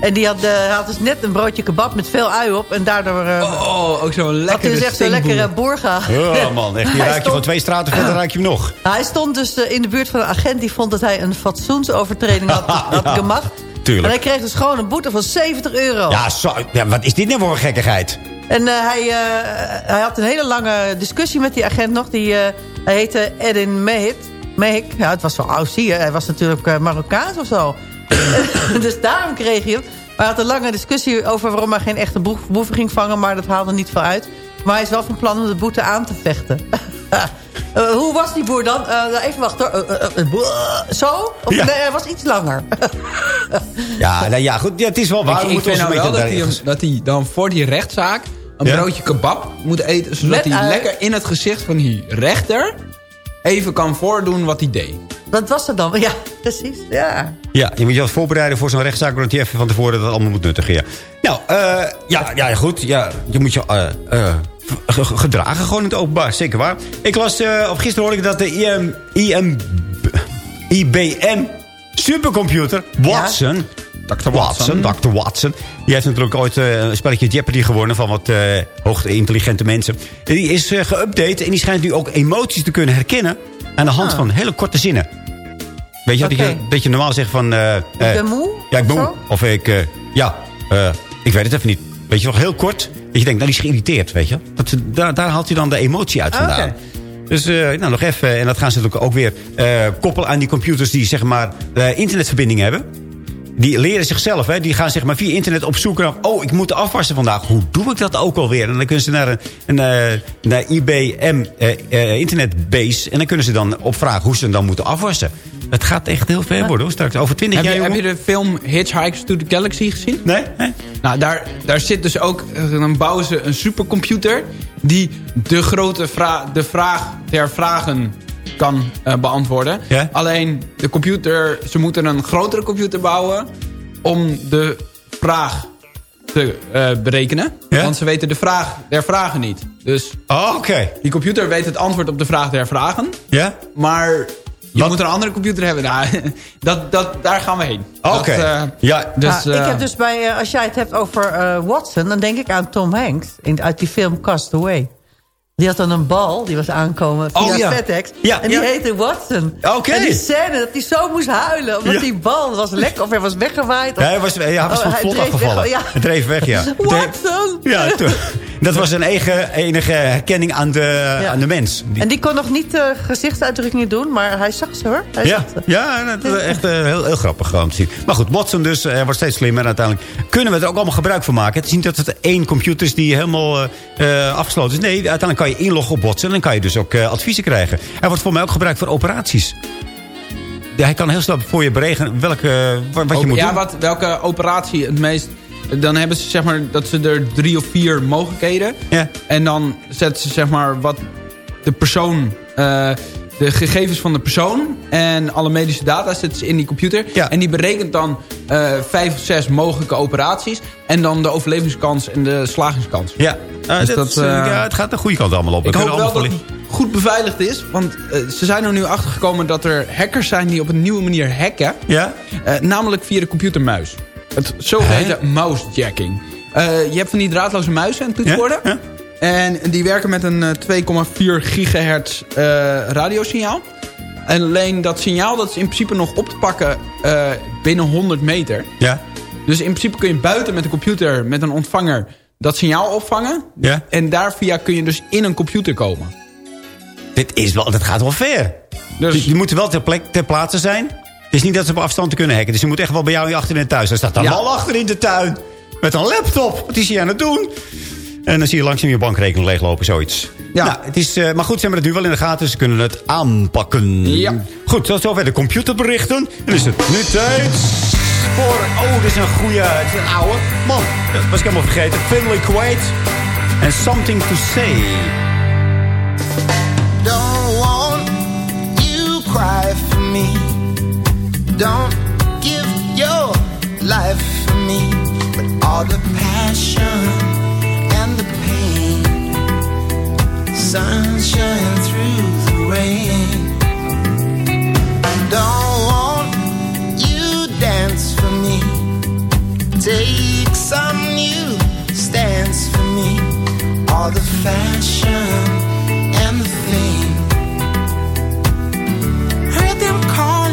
En die had, eh, had dus net een broodje kebab met veel ui op. En daardoor eh, Oh, ook zo'n had hij lekkere dus echt zo'n lekkere boerga. Oh man, echt. Die raak je stond- van twee straten verder, raak je hem nog. Nou, hij stond dus in de buurt van een agent die vond dat hij een fatsoensovertreding had, had Ja, gemacht. tuurlijk. En hij kreeg dus gewoon een boete van 70 euro. Ja, zo, ja, wat is dit nou voor een gekkigheid? En eh, hij, eh, hij had een hele lange discussie met die agent nog. Die, eh, hij heette Edin Mehit. Mehik. Ja, het was wel oud, zie je. Hij was natuurlijk eh, Marokkaans of zo. dus daarom kreeg hij hem. Maar hij had een lange discussie over waarom hij geen echte boef- boeven ging vangen. Maar dat haalde niet veel uit. Maar hij is wel van plan om de boete aan te vechten. Hoe was die boer dan? Eh, even wachten hoor. Zo? Of, Ja. Nee, hij was iets langer. Ja, nou ja, goed. Ja, het is wel waar. Ik, We ik moeten vind ons nou wel dat hij, dat hij dan voor die rechtszaak... een Ja? broodje kebab moet eten... zodat Met hij ui. lekker in het gezicht van die rechter... even kan voordoen wat hij deed. Dat was het dan. Ja, precies. Ja. Ja, je moet je wat voorbereiden voor zo'n rechtszaak... omdat je even van tevoren dat allemaal moet nuttigen. Ja. Nou, eh, ja, ja, goed. Ja, je moet je eh, eh, ge- ge- gedragen gewoon in het openbaar. Zeker waar. Ik las, eh, of gisteren hoorde ik dat de IM, IM, IBM supercomputer Watson... Dr. Watson, Dr. Watson. Die heeft natuurlijk ooit eh, een spelletje Jeopardy gewonnen... van wat eh hoog intelligente mensen. En die is eh, geüpdate en die schijnt nu ook emoties te kunnen herkennen... aan de hand Ah. van hele korte zinnen. Weet je, dat, je, dat je normaal zegt van... Ik ben moe? Ja, ik ben of moe. Of ik... ja, ik weet het even niet. Weet je, nog heel kort. Dat je denkt, nou, die is geïrriteerd, weet je. Dat, daar, daar haalt hij dan de emotie uit Ah, vandaan. Dus nou, nog even. En dat gaan ze natuurlijk ook weer koppelen aan die computers... die zeg maar eh, internetverbinding hebben. Die leren zichzelf, hè. Die gaan zeg maar via internet op zoek naar... oh, ik moet afwassen vandaag. Hoe doe ik dat ook alweer? En dan kunnen ze naar een, een eh, naar IBM eh, eh, internetbase... en dan kunnen ze dan opvragen hoe ze dan moeten afwassen. Het gaat echt heel ver worden, hoor, straks. Over twintig jaar, je, heb je de film Hitchhikers to the Galaxy gezien? Nee? nee? Nou, daar, daar zit dus ook... Dan bouwen ze een supercomputer... die de grote vraag, de vraag der vragen kan eh, beantwoorden. Ja? Alleen, de computer... Ze moeten een grotere computer bouwen... om de vraag te eh, berekenen. Ja? Want ze weten de vraag der vragen niet. Dus Oh, oké. die computer weet het antwoord op de vraag der vragen. Ja? Maar je Wat? moet een andere computer hebben. Nou, dat, dat, daar gaan we heen. Oké. Dat, eh, Ja, dus, Ja, ik heb dus bij, als jij het hebt over eh, Watson... dan denk ik aan Tom Hanks in, uit die film Castaway. Die had dan een bal, die was aankomen via Oh, ja. FedEx. Ja, en die ja. heette Watson. Oké. En die scène dat hij zo moest huilen... omdat die bal was lek of hij was weggewaaid. Of, hij was, ja, hij was Oh, van hij vlot afgevallen. weg, ja. Hij dreef weg, ja. Watson! Ja, dat was een eigen, enige herkenning aan de, aan de mens. En die kon nog niet eh, gezichtsuitdrukkingen doen... maar hij zag ze hoor. Hij ja, ze. ja, dat echt eh, heel, heel grappig gewoon te zien. Maar goed, Watson dus eh, wordt steeds slimmer. Uiteindelijk kunnen we er ook allemaal gebruik van maken. Het is niet dat het één computer is die helemaal eh, afgesloten is. Nee, uiteindelijk kan je inloggen op Watson. En dan kan je dus ook eh, adviezen krijgen. Hij wordt voor mij ook gebruikt voor operaties. Hij kan heel snel voor je berekenen welke, wat, wat je moet ja, doen. Wat, welke operatie het meest... Dan hebben ze zeg maar dat ze er drie of vier mogelijkheden. Ja. En dan zetten ze zeg maar wat de persoon... eh, de gegevens van de persoon en alle medische data zetten ze in die computer. Ja. En die berekent dan eh, vijf of zes mogelijke operaties. En dan de overlevingskans en de slagingskans. Ja, eh, Dus dat, is, eh, eh, ja, het gaat de goede kant allemaal op. We Ik hoop wel dat het goed beveiligd is. Want ze zijn er nu achter gekomen dat er hackers zijn die op een nieuwe manier hacken. Ja? Namelijk via de computermuis. Het zogeheten mousejacking. Je hebt van die draadloze muizen en toetsenborden. Ja, ja. En die werken met een eh, 2,4 gigahertz eh, radiosignaal. En alleen dat signaal dat is in principe nog op te pakken eh, binnen 100 meter. Ja. Dus in principe kun je buiten met een computer, met een ontvanger... dat signaal opvangen. Ja. En daar via kun je dus in een computer komen. Dit is wel, dat gaat wel ver. Dus- die moeten wel ter, plek, ter plaatse zijn. Het is niet dat ze op afstand te kunnen hacken. Dus je moet echt wel bij jou achter in de thuis. Daar staat een Ja. man achter in de tuin. Met een laptop. Wat is hij aan het doen? En dan zie je langzaam je bankrekening leeglopen, zoiets. Ja. Nou, het is, eh, maar goed, ze hebben het nu wel in de gaten. Ze kunnen het aanpakken. Ja. Goed, tot zover de computerberichten. En dan is het nu tijd voor... Oh, dit is een goede... Het is een oude. Man, dat was ik helemaal vergeten. Finley Quaid. En Something to Say. Don't want you cry for me. Don't give your life for me. But all the passion Sunshine through the rain. Don't want you dance for me. Take some new stance for me. All the fashion and the fame. Heard them calling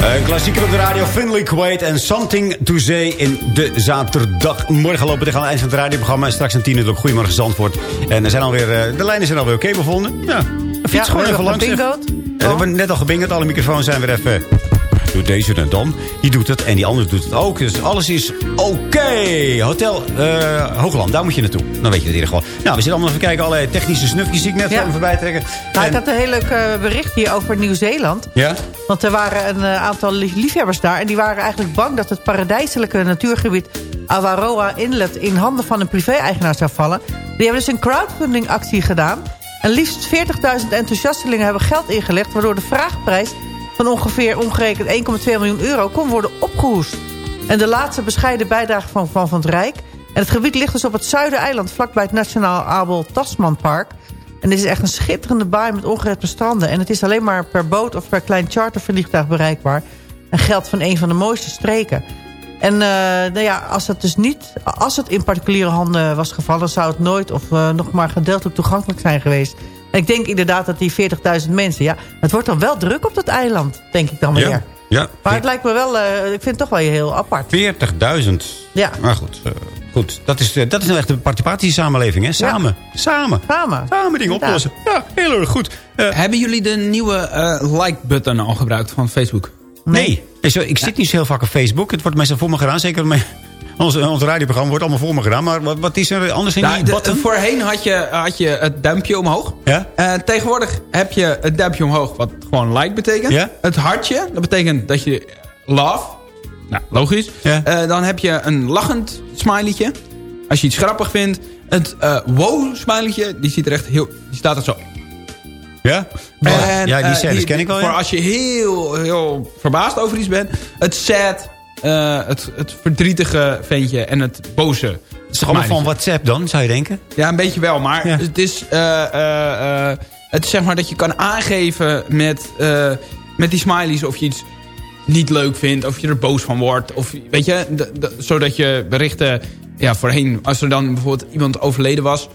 Een klassieker op de radio, Finley Quaid en Something to Say in de zaterdagmorgen lopen tegen aan het eind van het radioprogramma. En straks een tien uur ook Goedemorgen Zandvoort. En er zijn alweer, eh, de lijnen zijn alweer oké bevonden. Ja, fiets Ja, gewoon even langs. we hebben net al gebingerd, alle microfoons zijn weer even... Doe deze en dan. Die doet het en die andere doet het ook. Dus alles is oké. Hotel eh, Hoogland, daar moet je naartoe. Dan weet je het in ieder geval. Nou, we zitten allemaal even kijken. Allerlei technische snufjes die ik net Ja. voorbij trekken. Nou, ik had een heel leuk eh, bericht hier over Nieuw-Zeeland. ja? Want er waren een eh, aantal lief- liefhebbers daar... en die waren eigenlijk bang dat het paradijselijke natuurgebied... Awaroa Inlet in handen van een privé-eigenaar zou vallen. Die hebben dus een crowdfunding actie gedaan. En liefst 40.000 enthousiastelingen hebben geld ingelegd... waardoor de vraagprijs van ongeveer omgerekend 1,2 miljoen euro... kon worden opgehoest. En de laatste bescheiden bijdrage van Van van het Rijk... en het gebied ligt dus op het Zuidereiland... vlakbij het Nationaal Abel Tasmanpark... En dit is echt een schitterende baai met ongerepte stranden. En het is alleen maar per boot of per klein chartervliegtuig bereikbaar. En geldt van een van de mooiste streken. En eh, nou ja, als het dus niet, als het in particuliere handen was gevallen... zou het nooit of eh, nog maar gedeeltelijk toegankelijk zijn geweest. En ik denk inderdaad dat die 40.000 mensen... ja, het wordt dan wel druk op dat eiland, denk ik dan weer. Ja. ja. Maar het lijkt me wel, eh, ik vind het toch wel heel apart. 40.000. Ja. Maar goed, eh, goed. Dat, is, eh, dat is nou echt een participatiesamenleving, hè? Samen. Samen. Samen. Samen dingen oplossen. Ja, heel erg goed. Eh, Hebben jullie de nieuwe eh, like-button al gebruikt van Facebook? nee. Nee, zo- Ik zit niet zo heel vaak op Facebook. Het wordt meestal voor me gedaan. Zeker met Ons, ons radioprogramma wordt allemaal voor me gedaan. Maar wat, wat is er anders in Nou, die de- button? voorheen had je, had je het duimpje omhoog. Ja? Eh, tegenwoordig heb je het duimpje omhoog, wat gewoon like betekent. Ja? Het hartje, dat betekent dat je love. Nou, logisch. Ja. Eh, dan heb je een lachend smileytje. Als je iets grappig vindt. Het eh wow smileytje, die ziet er echt heel... Die staat er zo. Ja? En, ja, die eh, scènes ken ik wel, Voor ja. als je heel, heel verbaasd over iets bent. Het sad, eh, het, het verdrietige ventje en het boze. Het is toch allemaal van WhatsApp dan, zou je denken? Ja, een beetje wel. Maar Ja. het, is, eh, het is zeg maar dat je kan aangeven met, met die smileys of je iets niet leuk vindt. Of je er boos van wordt. Of, weet je, zodat je berichten... Ja, voorheen, als er dan bijvoorbeeld iemand overleden was...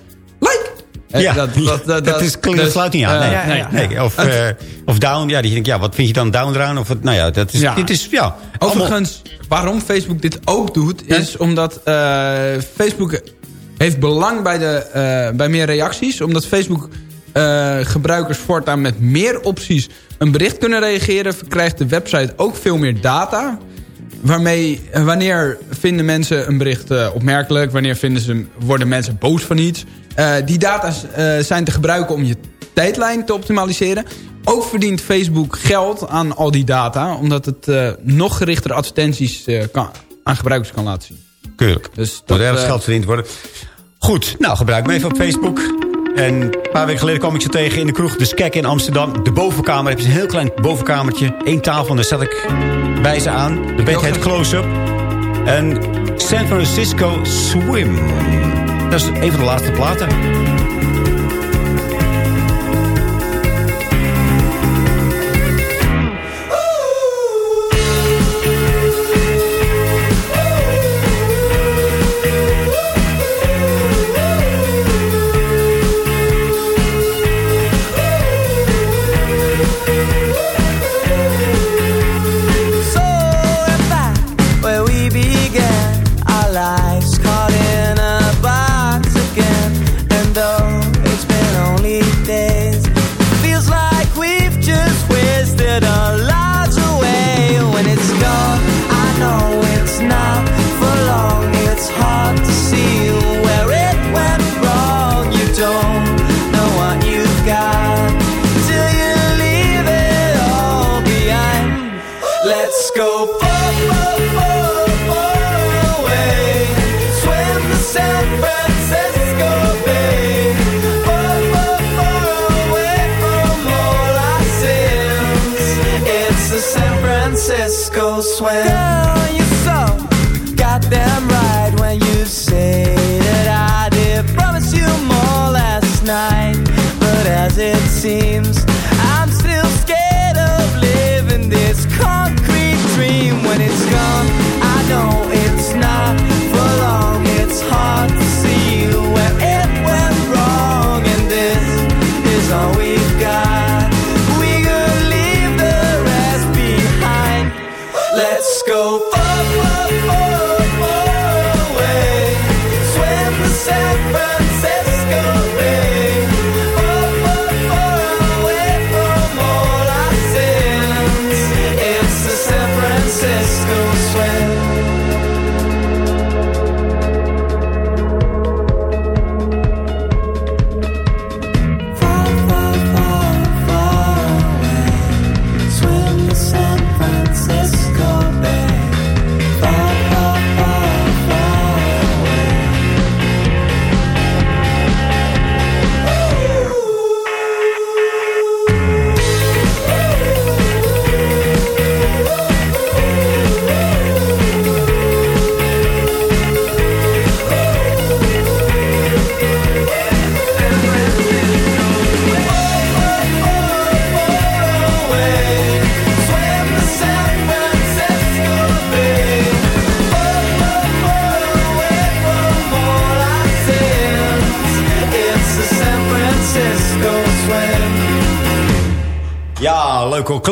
Eh, Ja, dat, dat, dat, dat is, klinkt, dus, sluit niet aan. eh, Nee, nee. Of, eh, of down, ja, die denk ja, wat vind je dan down eraan? Of nou ja, dat is, dit is, ja. Overigens, waarom Facebook dit ook doet... is omdat Facebook heeft belang bij, de, bij meer reacties. Omdat Facebook gebruikers voortaan met meer opties... een bericht kunnen reageren... verkrijgt de website ook veel meer data... Waarmee, wanneer vinden mensen een bericht opmerkelijk? Wanneer vinden ze, worden mensen boos van iets? Eh, die data eh, zijn te gebruiken om je tijdlijn te optimaliseren. Ook verdient Facebook geld aan al die data... omdat het eh, nog gerichtere advertenties kan, aan gebruikers kan laten zien. Keurig. Dus Moet dat, ergens eh, geld verdiend worden. Goed, nou gebruik me even op Facebook. En een paar weken geleden kwam ik ze tegen in de kroeg. De Skek in Amsterdam. De bovenkamer. Heb je een heel klein bovenkamertje. Eén tafel en daar zat ik bij ze aan. De band heet Close-Up. En San Francisco Swim. Dat is een van de laatste platen.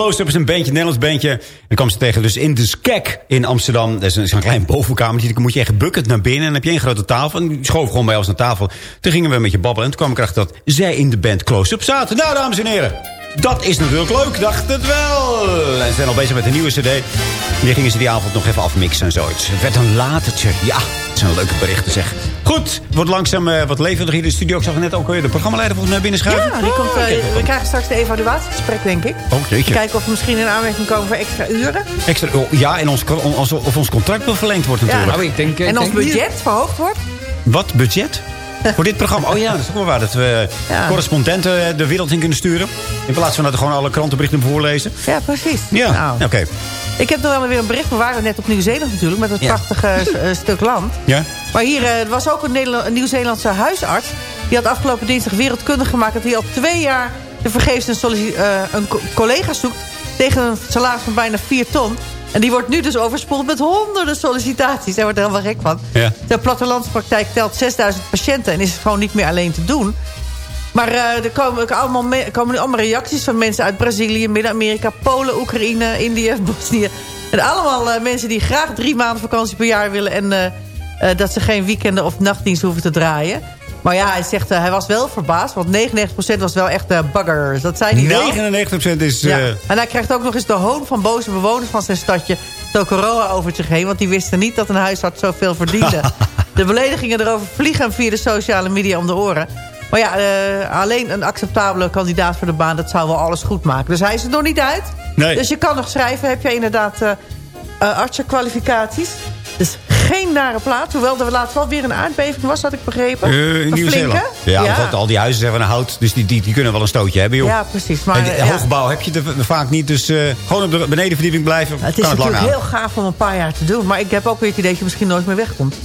Close-up is een bandje, een Nederlands bandje. En dan kwam ze tegen dus in de Skek in Amsterdam. Dat is een, klein bovenkamertje. Dan moet je echt bucket naar binnen. En dan heb je een grote tafel. En die schoof gewoon bij ons naar tafel. Toen gingen we met je babbelen. En toen kwam ik erachter dat zij in de band Close-up zaten. Nou, dames en heren. Dat is natuurlijk leuk, dacht het wel. En ze zijn al bezig met een nieuwe cd. Die gingen ze die avond nog even afmixen en zoiets. Het werd een latertje. Ja, het zijn leuke berichten zeg. Goed, het wordt langzaam eh, wat levendig hier in de studio. Ik zag net ook weer de programmaleider volgens mij binnen schuiven. Ja, die komt, eh, we krijgen straks de evaluatiegesprek, denk ik. Oh, jeetje. Kijken of we misschien in aanmerking komen voor extra uren. Extra, oh, ja, en ons, of ons contract wel verlengd wordt natuurlijk. Nou, ik denk, en ons denk budget verhoogd wordt. Wat, budget? Voor dit programma? Oh ja, dat is ook wel waar. Dat we Ja. correspondenten de wereld in kunnen sturen. In plaats van dat we gewoon alle krantenberichten voorlezen. Ja, precies. Ja, Nou, oké. Ik heb nog wel weer een bericht. We waren net op Nieuw-Zeeland natuurlijk. Met het Ja. prachtige eh, stuk land. Ja? Maar hier eh, er was ook een, een Nieuw-Zeelandse huisarts. Die had afgelopen dinsdag wereldkundig gemaakt... dat hij al twee jaar de vergeefs een, eh, een co- collega zoekt... tegen een salaris van bijna 4 ton. En die wordt nu dus overspoeld met honderden sollicitaties. Hij wordt er helemaal gek van. Ja. De plattelandspraktijk telt 6000 patiënten... en is het gewoon niet meer alleen te doen. Maar eh, er komen, allemaal me- komen nu allemaal reacties van mensen uit Brazilië... Midden-Amerika, Polen, Oekraïne, Indië, Bosnië. En allemaal eh, mensen die graag drie maanden vakantie per jaar willen... en eh, dat ze geen weekenden of nachtdienst hoeven te draaien. Maar ja, hij zegt, eh, hij was wel verbaasd... want 99% was wel echt eh, buggers. Dat zei hij wel. 99% is... Ja. eh, En hij krijgt ook nog eens de hoon van boze bewoners van zijn stadje... Tokoroa over zich heen, want die wisten niet dat een huisarts zoveel verdiende. de beledigingen erover vliegen hem via de sociale media om de oren. Maar ja, alleen een acceptabele kandidaat voor de baan... dat zou wel alles goed maken. Dus hij is er nog niet uit. Nee. Dus je kan nog schrijven. Heb je inderdaad eh, artsenkwalificaties. Dus geen nare plaats. Hoewel er laatst wel weer een aardbeving was, had ik begrepen. eh, in Nieuw-Zeeland. Ja, ja. want al die huizen zijn van hout. Dus die, die, die kunnen wel een stootje hebben, joh. Ja, precies. Maar, en ja. hoogbouw heb je er vaak niet. Dus eh, gewoon op de benedenverdieping blijven. Het is het natuurlijk heel gaaf om een paar jaar te doen. Maar ik heb ook weer het idee dat je misschien nooit meer wegkomt.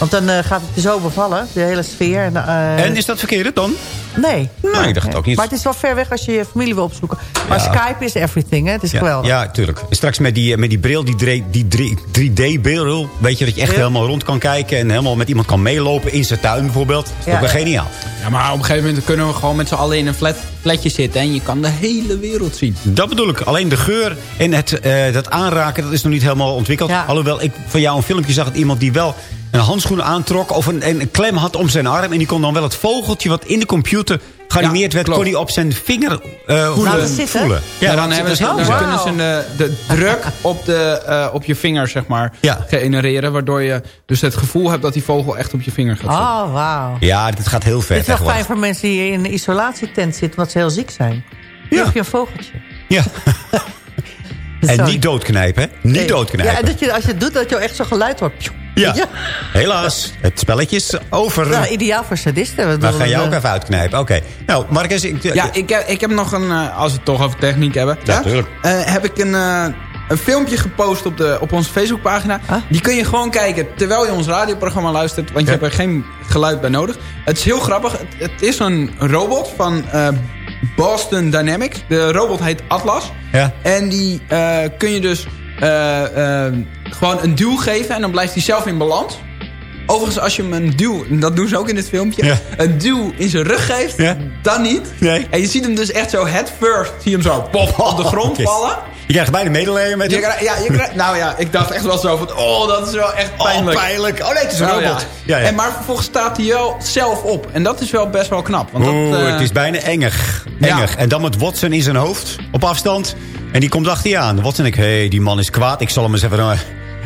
Want dan eh, gaat het je zo bevallen, de hele sfeer. En, eh, En is dat verkeerd dan? Nee. Nee, ik dacht het ook niet. Maar het is wel ver weg als je je familie wil opzoeken. Maar Ja. Skype is everything, hè? Het is Ja, geweldig. ja, tuurlijk. En Straks met die, met die bril, die, die drie- 3D-bril. Weet je, dat je echt Ja. helemaal rond kan kijken. En helemaal met iemand kan meelopen in zijn tuin bijvoorbeeld. Dat is Ja, ook wel ja. geniaal. Ja, maar op een gegeven moment kunnen we gewoon met z'n allen in een flat, flatje zitten. En je kan de hele wereld zien. Dat bedoel ik. Alleen de geur en het, eh, dat aanraken, dat is nog niet helemaal ontwikkeld. Ja. Alhoewel ik van jou een filmpje zag dat iemand die wel een handschoen aantrok... of een, een klem had om zijn arm. En die kon dan wel het vogeltje wat in de computer geanimeerd Ja, werd... kon hij op zijn vinger eh, voelen. Laten zitten. voelen. Ja, dan, hebben ze, dan kunnen ze de, de druk op, de, eh, op je vinger zeg maar, Ja. genereren. Waardoor je dus het gevoel hebt dat die vogel echt op je vinger gaat zitten. Oh, wauw. Ja, dit gaat heel ver Dit is wel fijn voor mensen die in een isolatietent zitten... omdat ze heel ziek zijn. Ja. Dan heb je een vogeltje. Ja. En Sorry. niet doodknijpen, hè? Niet Nee. doodknijpen. Ja, en dat je, als je het doet, dat je echt zo geluid hoort. Ja. Ja. Helaas, het spelletje is over. Nou, ideaal voor sadisten. Bedoelen, gaan jou ook even uitknijpen. Oké. Nou, Marcus, ik, Ja, ik heb, ik heb nog een, eh, als we het toch over techniek hebben. Ja, tuurlijk. eh, heb ik een, eh, een filmpje gepost op, de, op onze Facebookpagina. Huh? Die kun je gewoon kijken terwijl je ons radioprogramma luistert. Want je hebt er geen geluid bij nodig. Het is heel grappig. Het, het is een robot van eh, Boston Dynamics. De robot heet Atlas. Ja. En die eh, kun je dus gewoon een duw geven. En dan blijft hij zelf in balans. Overigens, als je hem een duw, dat doen ze ook in dit filmpje, Ja. een duw in zijn rug geeft, Ja. dan niet. Nee. En je ziet hem dus echt zo head first, zie je hem zo pop, op de grond vallen. Je krijgt bijna medelijden met Je hem. ja, je krijgt- nou ja, ik dacht echt wel zo van, oh, dat is wel echt pijnlijk. Oh, pijnlijk. Oh nee, het is een Oh, robot. Ja. En maar vervolgens staat hij wel zelf op. En dat is wel best wel knap. Want dat, Oeh, eh, het is bijna engig. Engig. En dan met Watson in zijn hoofd, op afstand. En die komt achter je aan. Watson denkt, hé, hey, die man is kwaad. Ik zal hem eens even, eh,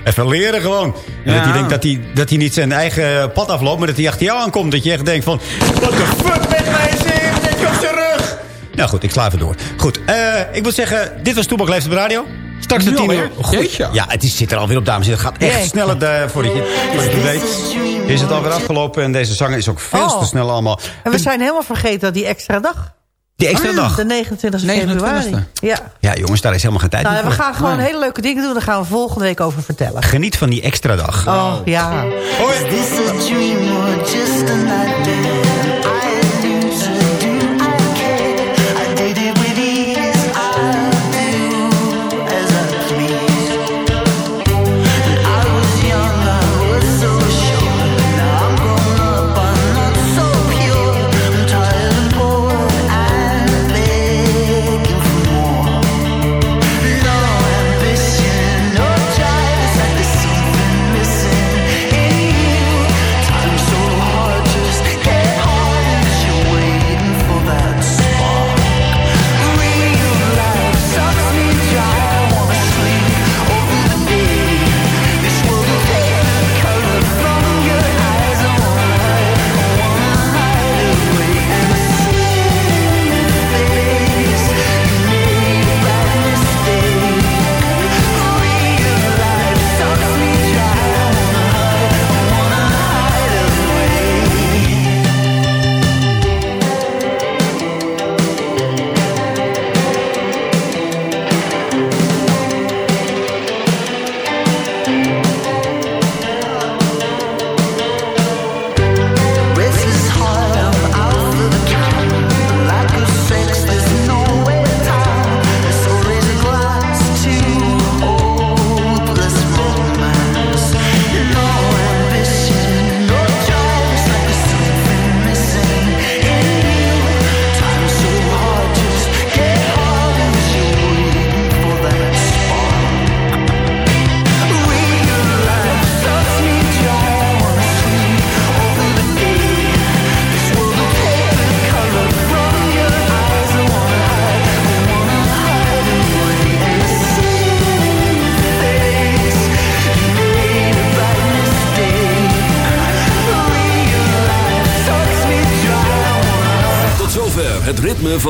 even leren gewoon. En Ja. dat hij denkt dat hij, dat hij niet zijn eigen pad afloopt... maar dat hij achter jou aankomt. Dat je echt denkt van... What the fuck met mij zin? Ik op zijn rug. Nou goed, ik sla even door. Goed, eh, ik moet zeggen, dit was Toebak Leeft op de Radio. Straks de tien uur. Goed. Ja, het is, zit er alweer op, dames en. Het gaat echt Jee. sneller eh, voordat je, voordat je weet. Is het alweer afgelopen en deze zanger is ook veel Oh. te snel allemaal. En we zijn helemaal vergeten die extra dag. Die extra Ah, dag. De 29 29e. februari. Ja. Ja, jongens, daar is helemaal geen tijd Nou, meer we voor. gaan gewoon hele leuke dingen doen. Daar gaan we volgende week over vertellen. Geniet van die extra dag. Oh, ja. Hoi.